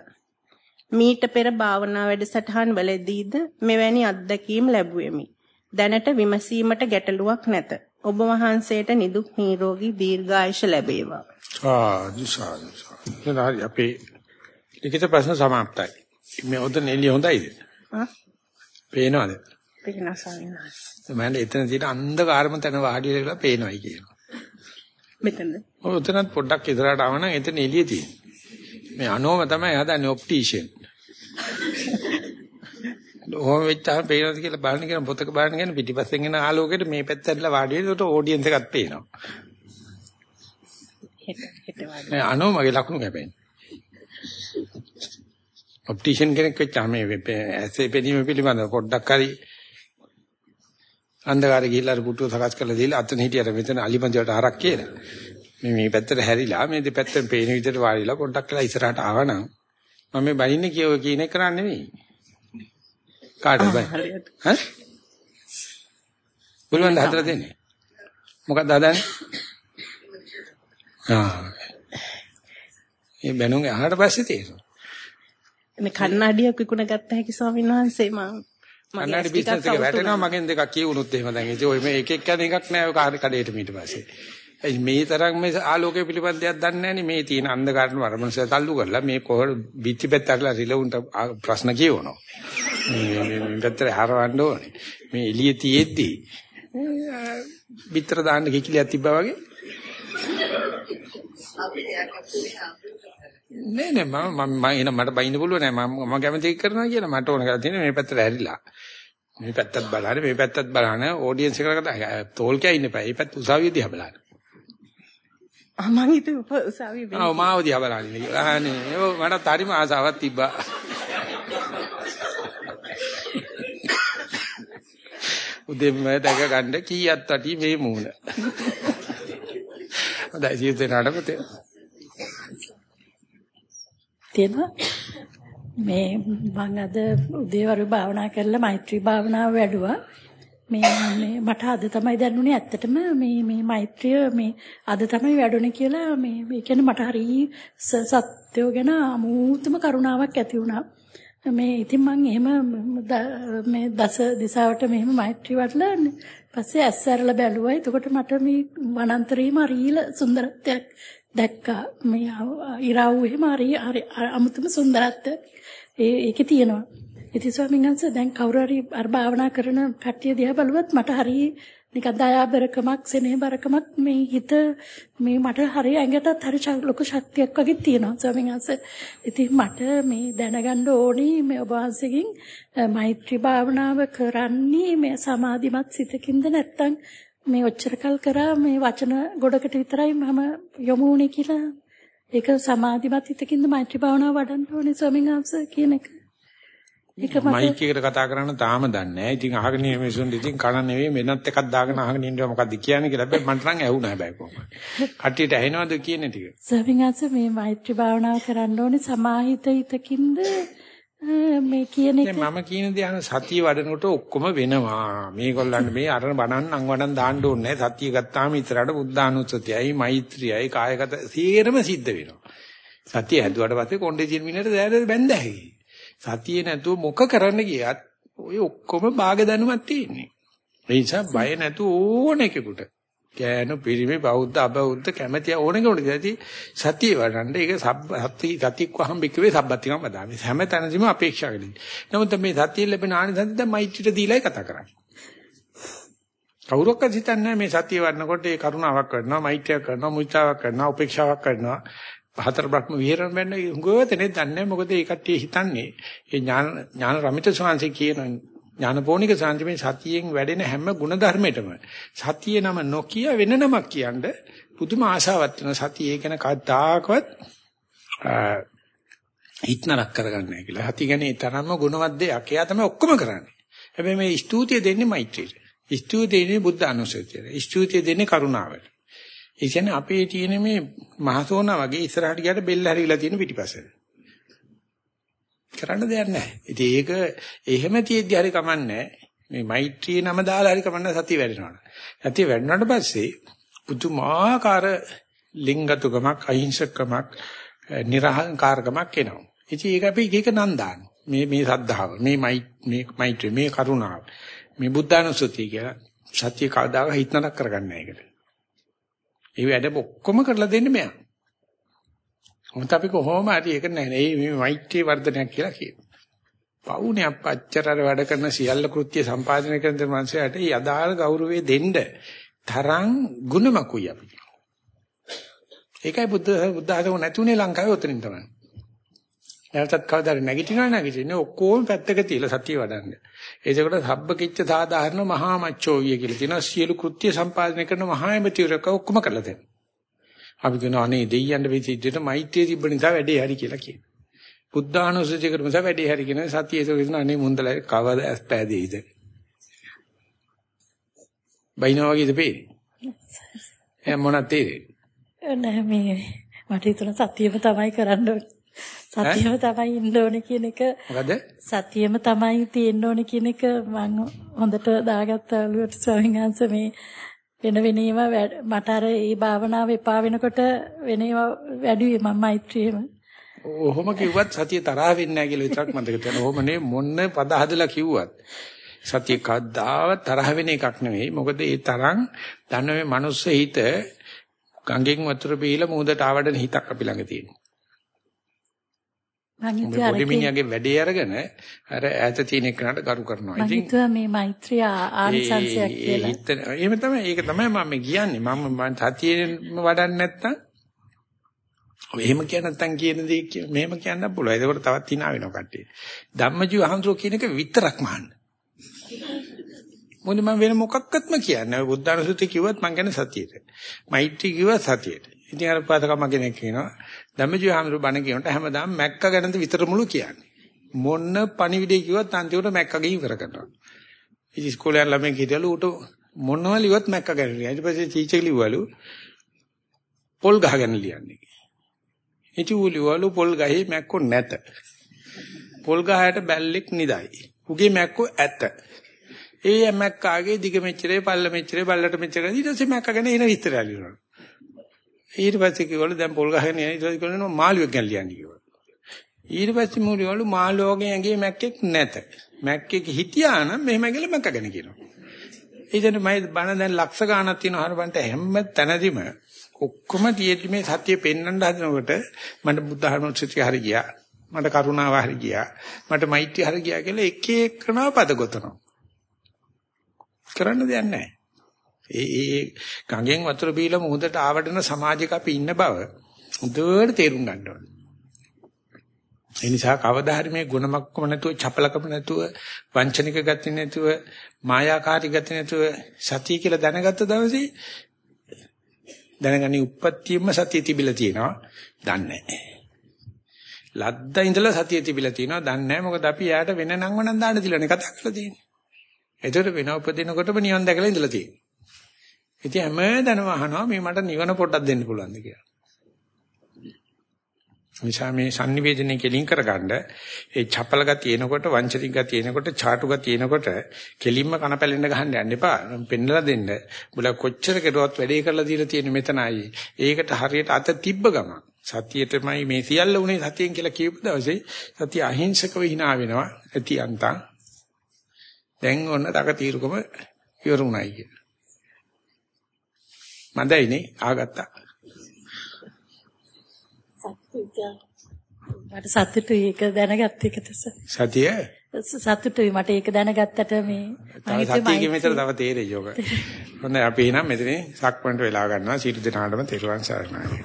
මීට පෙර භාවනා වැඩසටහන් වලදීද මෙවැනි අත්දැකීම් ලැබුවෙමි. දැනට විමසීමට ගැටලුවක් නැත. ඔබ වහන්සේට නිදුක් නිරෝගී දීර්ඝායුෂ ලැබේවා. ආ සාදු සාදු. අපේ ලිඛිත ප්‍රශ්න સમાප්තයි. මේ උදේ එළිය හොඳයිද? ආ පේනවද? පේනවා සාවිනාස්. මම එතන තියෙන අන්ධකාරම තැන වාඩි වෙලා පේනවයි කියනවා. මෙතනද? ඔය උතනත් පොඩ්ඩක් ඉදරට ආවනම් එතන එළිය තියෙනවා. මේ අනෝම තමයි හදන්නේ ඔප්ටිෂියන්. ඔහොම වෙච්චාම පේනවද කියලා බලන්න කියන පොතක බලන්න කියන පිටිපස්සෙන් එන ආලෝකයට මේ පැත්ත ඇදලා වාඩි වෙනකොට ඔඩියන්ස් එකක් පේනවා. හෙට හෙට වාඩි. මේ අනෝමගේ ලකුණු කැපෙන්නේ. ඔප්ටිෂියන් කෙනෙක් වෙච්චාම මේ ඇසේ පෙනීම පිළිබඳව පොඩ්ඩක් හරි අන්ධකාරය ගිහිල්ලා පුටුව සකස් කරලා දීලා අතන හිටියට මෙතන අලිපන්තියට හරක් කියලා. මේ මේ පැත්තට හැරිලා මේ දෙපැත්තෙන් පේන විදිහට වාඩිලා පොඩ්ඩක් වෙලා ඉස්සරහට ආවනම් මම මේ බලින්නේ කියව කියන එක කරන්නේ නෙවෙයි. කාටද බයි? ඈ? බුලුවන් හතර දෙන්නේ. මොකක්ද හදන්නේ? ආ. මේ බැනුගේ අහකට පස්සේ තේරෙනවා. මේ කන්නඩියක් විකුණ ගත්ත හැකි ස්වාමීන් වහන්සේ මම කන්නඩි බිස්නස් එක වැටෙනවා මගෙන් දෙකක් කියවුනොත් එහෙම දැන් ඉතින් ඔය මේ එක එක යන එකක් නෑ ඔය කාර්ය කඩේට ඊට පස්සේ. ඒ මේ තරම් මේ ආලෝකය පිළිබඳ දෙයක් දන්නේ නෑනේ මේ තියෙන අන්ධකාරන වරමනස තල්ලු කරලා මේ කොහොම බිත්ති පැත්තටලා රිලවුන්ට ප්‍රශ්න කියවනවා. මේ මේ පැත්තට හරවන්න ඕනේ. මේ එළිය තියෙද්දි බිත්තර දාන්න කිකිලියක් තිබ්බා වගේ. නෑ නෑ මම මම එන මට බයින්න පුළුවන් නෑ මම මම කැමති එක කරනවා කියලා මට ඕන කරලා තියෙන්නේ මේ පැත්තට ඇරිලා මේ පැත්තත් බලන්න මේ පැත්තත් බලන්න ඔඩියන්ස් එකකට තෝල් කෑ ඉන්න එපා. මේ පැත්ත උසාවිය දිහා බලන්න. ආ මං හිතුව උසාවියේ වෙන්නේ. ආ මාව දිහා බලන්න ඔව් මටත් හරිම ආසාවක් තිබ්බා. උදේම දැක ගන්න කීයක් ඇති මේ මූණ. හොඳයි සියලු දෙනාටම තියෙනවා. මේ මම අද උදේවරු භාවනා කරලා මෛත්‍රී භාවනාව වැඩුවා. මේ මේ මට අද තමයි දැනුනේ ඇත්තටම මේ මේ මෛත්‍රිය මේ අද තමයි වැඩුණේ කියලා මේ මේ කියන්නේ මට හරි සත්‍යෝ ගැන අමුතුම කරුණාවක් ඇති වුණා. මේ ඉතින් මම එහෙම මේ දස දිසාවට මෙහෙම මෛත්‍රී වඩලා පස්සේ ඇස්සරලා බැලුවා. එතකොට මට මේ වනාන්තරේම හරිල සුන්දරත්වයක් දැක්කා. මේ ඉරාව් එහෙම හරි අමුතුම සුන්දරත්වයක් ඒකේ තියෙනවා. ඉතින් ස්වාමීන් වහන්සේ දැන් කවුරු හරි අර භාවනා කරන කට්ටිය දිහා බලුවත් මට හරි නිකන් දයාබරකමක් සෙනෙහබරකමක් මේ හිත මේ මට හරි ඇඟටත් හරි ලොකු ශක්තියක් වගේ තියෙනවා ස්වාමීන් වහන්සේ. ඉතින් මට මේ දැනගන්න ඕනි මේ ඔබ වහන්සේගෙන් මෛත්‍රී භාවනාව කරන්නේ මේ සමාධිමත් සිතකින්ද නැත්නම් මේ ඔච්චරකල් කරා මේ වචන ගොඩකට විතරයි මම යොමු වුනේ කියලා ඒක සමාධිමත් හිතකින්ද මෛත්‍රී භාවනාව වඩන්න ඕනේ ස්වාමීන් වහන්සේ කියන එක. මයික් එකට කතා කරන්න තාම දන්නේ නැහැ. ඉතින් අහගෙන ඉන්න මිනිසුන් ඉතින් කන නෙවෙයි වෙනත් එකක් දාගෙන අහගෙන ඉන්නවා මොකද්ද කියන්නේ කියලා. හැබැයි මට නම් ඇහුණා හැබැයි කොහොමද. කට්ටියට ඇහෙනවද කියන්නේ ටික? සවිංගස මේ මෛත්‍රී භාවනාව කරන්න ඕනේ සමාහිත හිතකින්ද මේ කියන එක මම කියන දේ අහන සතිය වඩනකොට ඔක්කොම වෙනවා. මේගොල්ලන්ට මේ අරන බණන් අං වඩන් දාන්න ඕනේ. සතිය ගත්තාම ඉතරට බුද්ධානුස්සතියයි මෛත්‍රියයි කායගත සීරම සිද්ධ වෙනවා. සතිය හැදුවට පස්සේ කොණ්ඩේ ජීන් මිනිහට දැරෙ බැඳ හැකියි. සතියේ නැතුව මොක කරන්න ගියත් ඔය ඔක්කොම භාග දැනුමක් තියෙන්නේ. ඒ නිසා බය නැතුව ඕන එකෙකුට කෑනු පිරිමි බෞද්ධ අබෞද්ධ කැමැති ඕන කෙනෙකුට ඇති සතිය වඩන්න ඒක සත්‍ය සතික් වහම් බිකවේ සබ්බතිකම් වදාමි හැම තැනදීම අපේක්ෂා කරන්නේ. නමුත් මේ සතිය ලැබෙන ආනිසංස දැන් මෛත්‍රියට දීලායි කතා කරන්නේ. කවුරක්වත් හිතන්නේ මේ සතිය වඩනකොට ඒ කරුණාවක් කරනවා මෛත්‍රියක් කරනවා මුචාවක් කරනවා උපේක්ෂාවක් කරනවා හතර බ්‍රහ්ම විහරණ වෙන්න හුඟවතනේ දන්නේ මොකද ඒ කට්ටිය හිතන්නේ ඒ ඥාන ඥාන රමිත ස්වාංශේ කියන ඥානපෝනික සාන්තිමේ සතියෙන් වැඩෙන හැම ಗುಣ ධර්මයකම සතියේ නම නොකිය වෙන නමක් කියන්න පුදුම ආශාවක් වෙන සතිය ඒ කියන කද්දාකවත් හිතනක් කරගන්නේ නැහැ කියලා. සතිය කියන්නේ තරම්ම ගුණවත් දෙයක්. එයා තමයි ඔක්කොම කරන්නේ. හැබැයි මේ ස්තුතිය දෙන්නේ මෛත්‍රියට. ස්තුතිය දෙන්නේ බුද්ධ අනුසතියට. ස්තුතිය දෙන්නේ කරුණාවට. ඒ කියන්නේ අපේ තියෙන මේ මහසෝනා වගේ ඉස්සරහට ගියට බෙල්ල හැරිලා තියෙන පිටිපස්සට. කරන්න දෙයක් නැහැ. ඉතින් ඒක එහෙම තියෙද්දි හරි කමන්නේ මේ මෛත්‍රී නම දාලා හරි කමන්නේ සතිය වැඩෙනවා. සතිය වැඩුණාට පස්සේ පුදුමාකාර ලිංගතුකමක් අහිංසකකමක් නිර්හංකාරකමක් එනවා. ඉතින් ඒක අපි එක නම් දාන. මේ මේ සද්ධාව, මේ මේ මෛත්‍රී, මේ කරුණාව, මේ බුද්ධානුස්සතිය කියලා සත්‍ය කවදාක හිතනක් කරගන්න ඒකට. ඒ වැඩ ඔක්කොම කරලා දෙන්නේ මෙයා. මොකද අපි කොහොම හරි ඒක නැහැ. මේ මෛත්‍රී වර්ධනයක් කියලා කියනවා. පවුනේ අපච්චර වැඩ කරන සියල්ල කෘත්‍ය සම්පාදනය කරන මනුස්සයාට යදාල ගෞරවය දෙන්න තරම් ගුණමකුයි අපි. ඒකයි බුද්ධ බුද්ධ ආගම නැතුනේ ලංකාවේ උතනින් තමයි. නැවතත් කවදාද නැගිටිනවා නැගිටින්නේ ඔක්කොම පැත්තක තියලා සතිය වඩන්න. ඒකට සබ්බකිච්ච සාධාරණ මහා මච්චෝවිය කියලා තියෙනවා. සියලු කෘත්‍ය සම්පාදනය කරන මහා එමෙතිවරක ඔක්කොම කරලා දෙනවා. අපි කියනවා අනේ දෙයියන්ට විසිද්දට මෛත්‍රිය තිබ්බ නිසා වැඩේ හරි කියලා කියනවා. බුද්ධානුස්සතිය කරන නිසා වැඩේ හරි කියන සතිය ඒක කියන අනේ මුන්දල කවද ඇස් පෑදෙයිද? බයිනවා වගේද පේන්නේ? <laughs> එයා මොනවද තේරෙන්නේ? නෑ මේ මට හිතුණ සතියම තමයි කරන්න ඕනේ. සතියම තමයි ඉන්න ඕනේ කියන එක මොකද සතියම තමයි තියෙන්න ඕනේ කියන එක මම හොඳට දාගත්ත ඔළුවට ස්වාමීන් වහන්සේ මේ වෙන වෙන ඒවා මට අර ඒ භාවනාව එපා වෙනකොට වෙන ඒවා වැඩි මම මෛත්‍රියම ඔහොම කිව්වත් සතිය තරහ වෙන්නේ නැහැ කියලා විතරක් මතක තියාගන්න. ඔහොම නේ මොන්න පද හදලා කිව්වත් සතිය කද්දාව තරහ වෙන එකක් නෙවෙයි. මොකද ඒ තරම් දන්න මේ මනුස්ස හිත ගංගෙන් වතුර බීලා මූදට ආවඩන හිතක් අපි ළඟ තියෙනවා. මං හිතුවා පොඩි මිනිහාගේ වැඩේ අරගෙන අර ඈත තියෙන එකනට ගරු කරනවා. මං හිතුවා මේ මෛත්‍රිය ආනිසංශයක් කියලා. එහෙම තමයි ඒක තමයි මම කියන්නේ. මම මම සතියෙන් වඩන්නේ නැත්තම් එහෙම කිය නැත්තම් කියන දේ මෙහෙම කියන්න පුළුවන්. ඒකෝට තවත් hina වෙනවා කට්ටිය. ධම්මජීව අහංසෝ කියන එක විතරක් මහන්න. මොකද මම වෙන මොකක්වත්ම කියන්නේ. බුද්ධානුසුති කිව්වත් මං කියන්නේ සතියට. මෛත්‍රී කිව්වත් සතියට. ඉතින් අර පාතකම කෙනෙක් කියනවා ධම්මජීව අහංසෝ බණ කියනට හැමදාම මැක්ක ගැනද විතර මුළු කියන්නේ. මොන්න පණිවිඩය කිව්වත් අන්තිමට මැක්කගේ ඉවර කරනවා. ඉතින් ඉස්කෝලේ යන ළමයි හිටියලු ඌට මොනවා ලියවත් මැක්ක ගන්න. ඊට පස්සේ ටීචර් ලිව්වලු පොල් ගහගෙන ලියන්නේ. ඉතින් ඌ ලිව්වලු පොල් ගහේ මැක්කෝ නැත. පොල් ගහයට බැල්ලෙක් නිදයි. උගේ මැක්කෝ ඇත. ඒ මැක්කාගේ දිග මෙච්චරේ පල්ල මෙච්චරේ බල්ලට මෙච්චරයි ඊට පස්සේ මැක්කගෙන එන විස්තරය ලියනවා. ඊට පස්සේ කිව්වලු දැන් පොල් ගහගෙන යන ඊට පස්සේ කිව්වලු මාළුවෙක් ගැන ලියන්නේ කිව්වා. ඊට පස්සේ මූලියවලු මාළුවගේ ඇඟේ මැක්කෙක් නැත. මැක්කෙක් හිටියා නම් මෙහෙම කියලා මැක්කගෙන කියනවා. ඉතින් මම බණ දැන් ලක්ෂ ගාණක් තියෙනවා හරබන්ට හැම තැනදීම ඔක්කොම තියෙදි මේ සත්‍ය පෙන්වන්න හදනකොට මට බුද්ධ ධර්මෝත්සතිය හරි ගියා. මට කරුණාව හරි ගියා. මට මෛත්‍රිය හරි ගියා කියලා එක එකනවා පද ගොතනවා. කරන්න දෙයක් නැහැ. ඒ ඒ ගඟෙන් වතුර බීලා මුහුදට ආවඩන සමාජයක අපි ඉන්න බව හොඳට තේරුම් ගන්න ඕනේ. ඒ නිසා කවදා හරි මේ ගුණමක්කම නැතුව චපලකම නැතුව වංචනික ගති නැතුව මායාකාරී ගති නැතුව සතිය කියලා දැනගත්ත දවසේ දැනගනි උප්පත්තියම සතිය තිබිලා තියෙනවා දන්නේ නැහැ. ලද්දා ඉඳලා සතිය තිබිලා තියෙනවා දන්නේ නැහැ මොකද අපි යාට වෙන නම් වණන් දාන්න දිලනේ කතා කරලා තියෙන්නේ. ඒතර වෙන උපදිනකොටම නිවන් දැකලා ඉඳලා තියෙන්නේ. ඉතින් හැමදැනම අහනවා මේ මට නිවන පොඩ්ඩක් දෙන්න පුළුවන්ද කියලා. නිසා මේ sannivedanaye කෙලින් කරගන්න ඒ චපල ගතිය එනකොට වංචනික ගතිය එනකොට චාටු ගතිය එනකොට කෙලින්ම කන පැලෙන්න ගහන්න යන්න එපා. පෙන්නලා දෙන්න. බුල කොච්චර කෙරුවත් වැඩේ කරලා දීලා තියෙන මෙතනයි. ඒකට හරියට අත තිබ්බ ගමන් සතියේටමයි මේ සියල්ල උනේ සතියෙන් කියලා කියපු දවසේ සතිය අහිංසකව hina වෙනවා. ඇති අන්තං. දැන් ඔන්න තක තීරුකම ඉවරුණයි කියන. මන්දයිනේ ආගත්තා. මට සතුටුයි ඒක දැනගත්ත එකට සතිය සතුටුයි මට ඒක දැනගත්තට මේ තව සතියකින් විතර තව තේරෙයි යෝග. හොඳයි අපි එහෙනම් මෙතනින් සක්මන්ට වෙලා ගන්නවා. සියලු දෙනාටම තෙරුවන් සරණයි.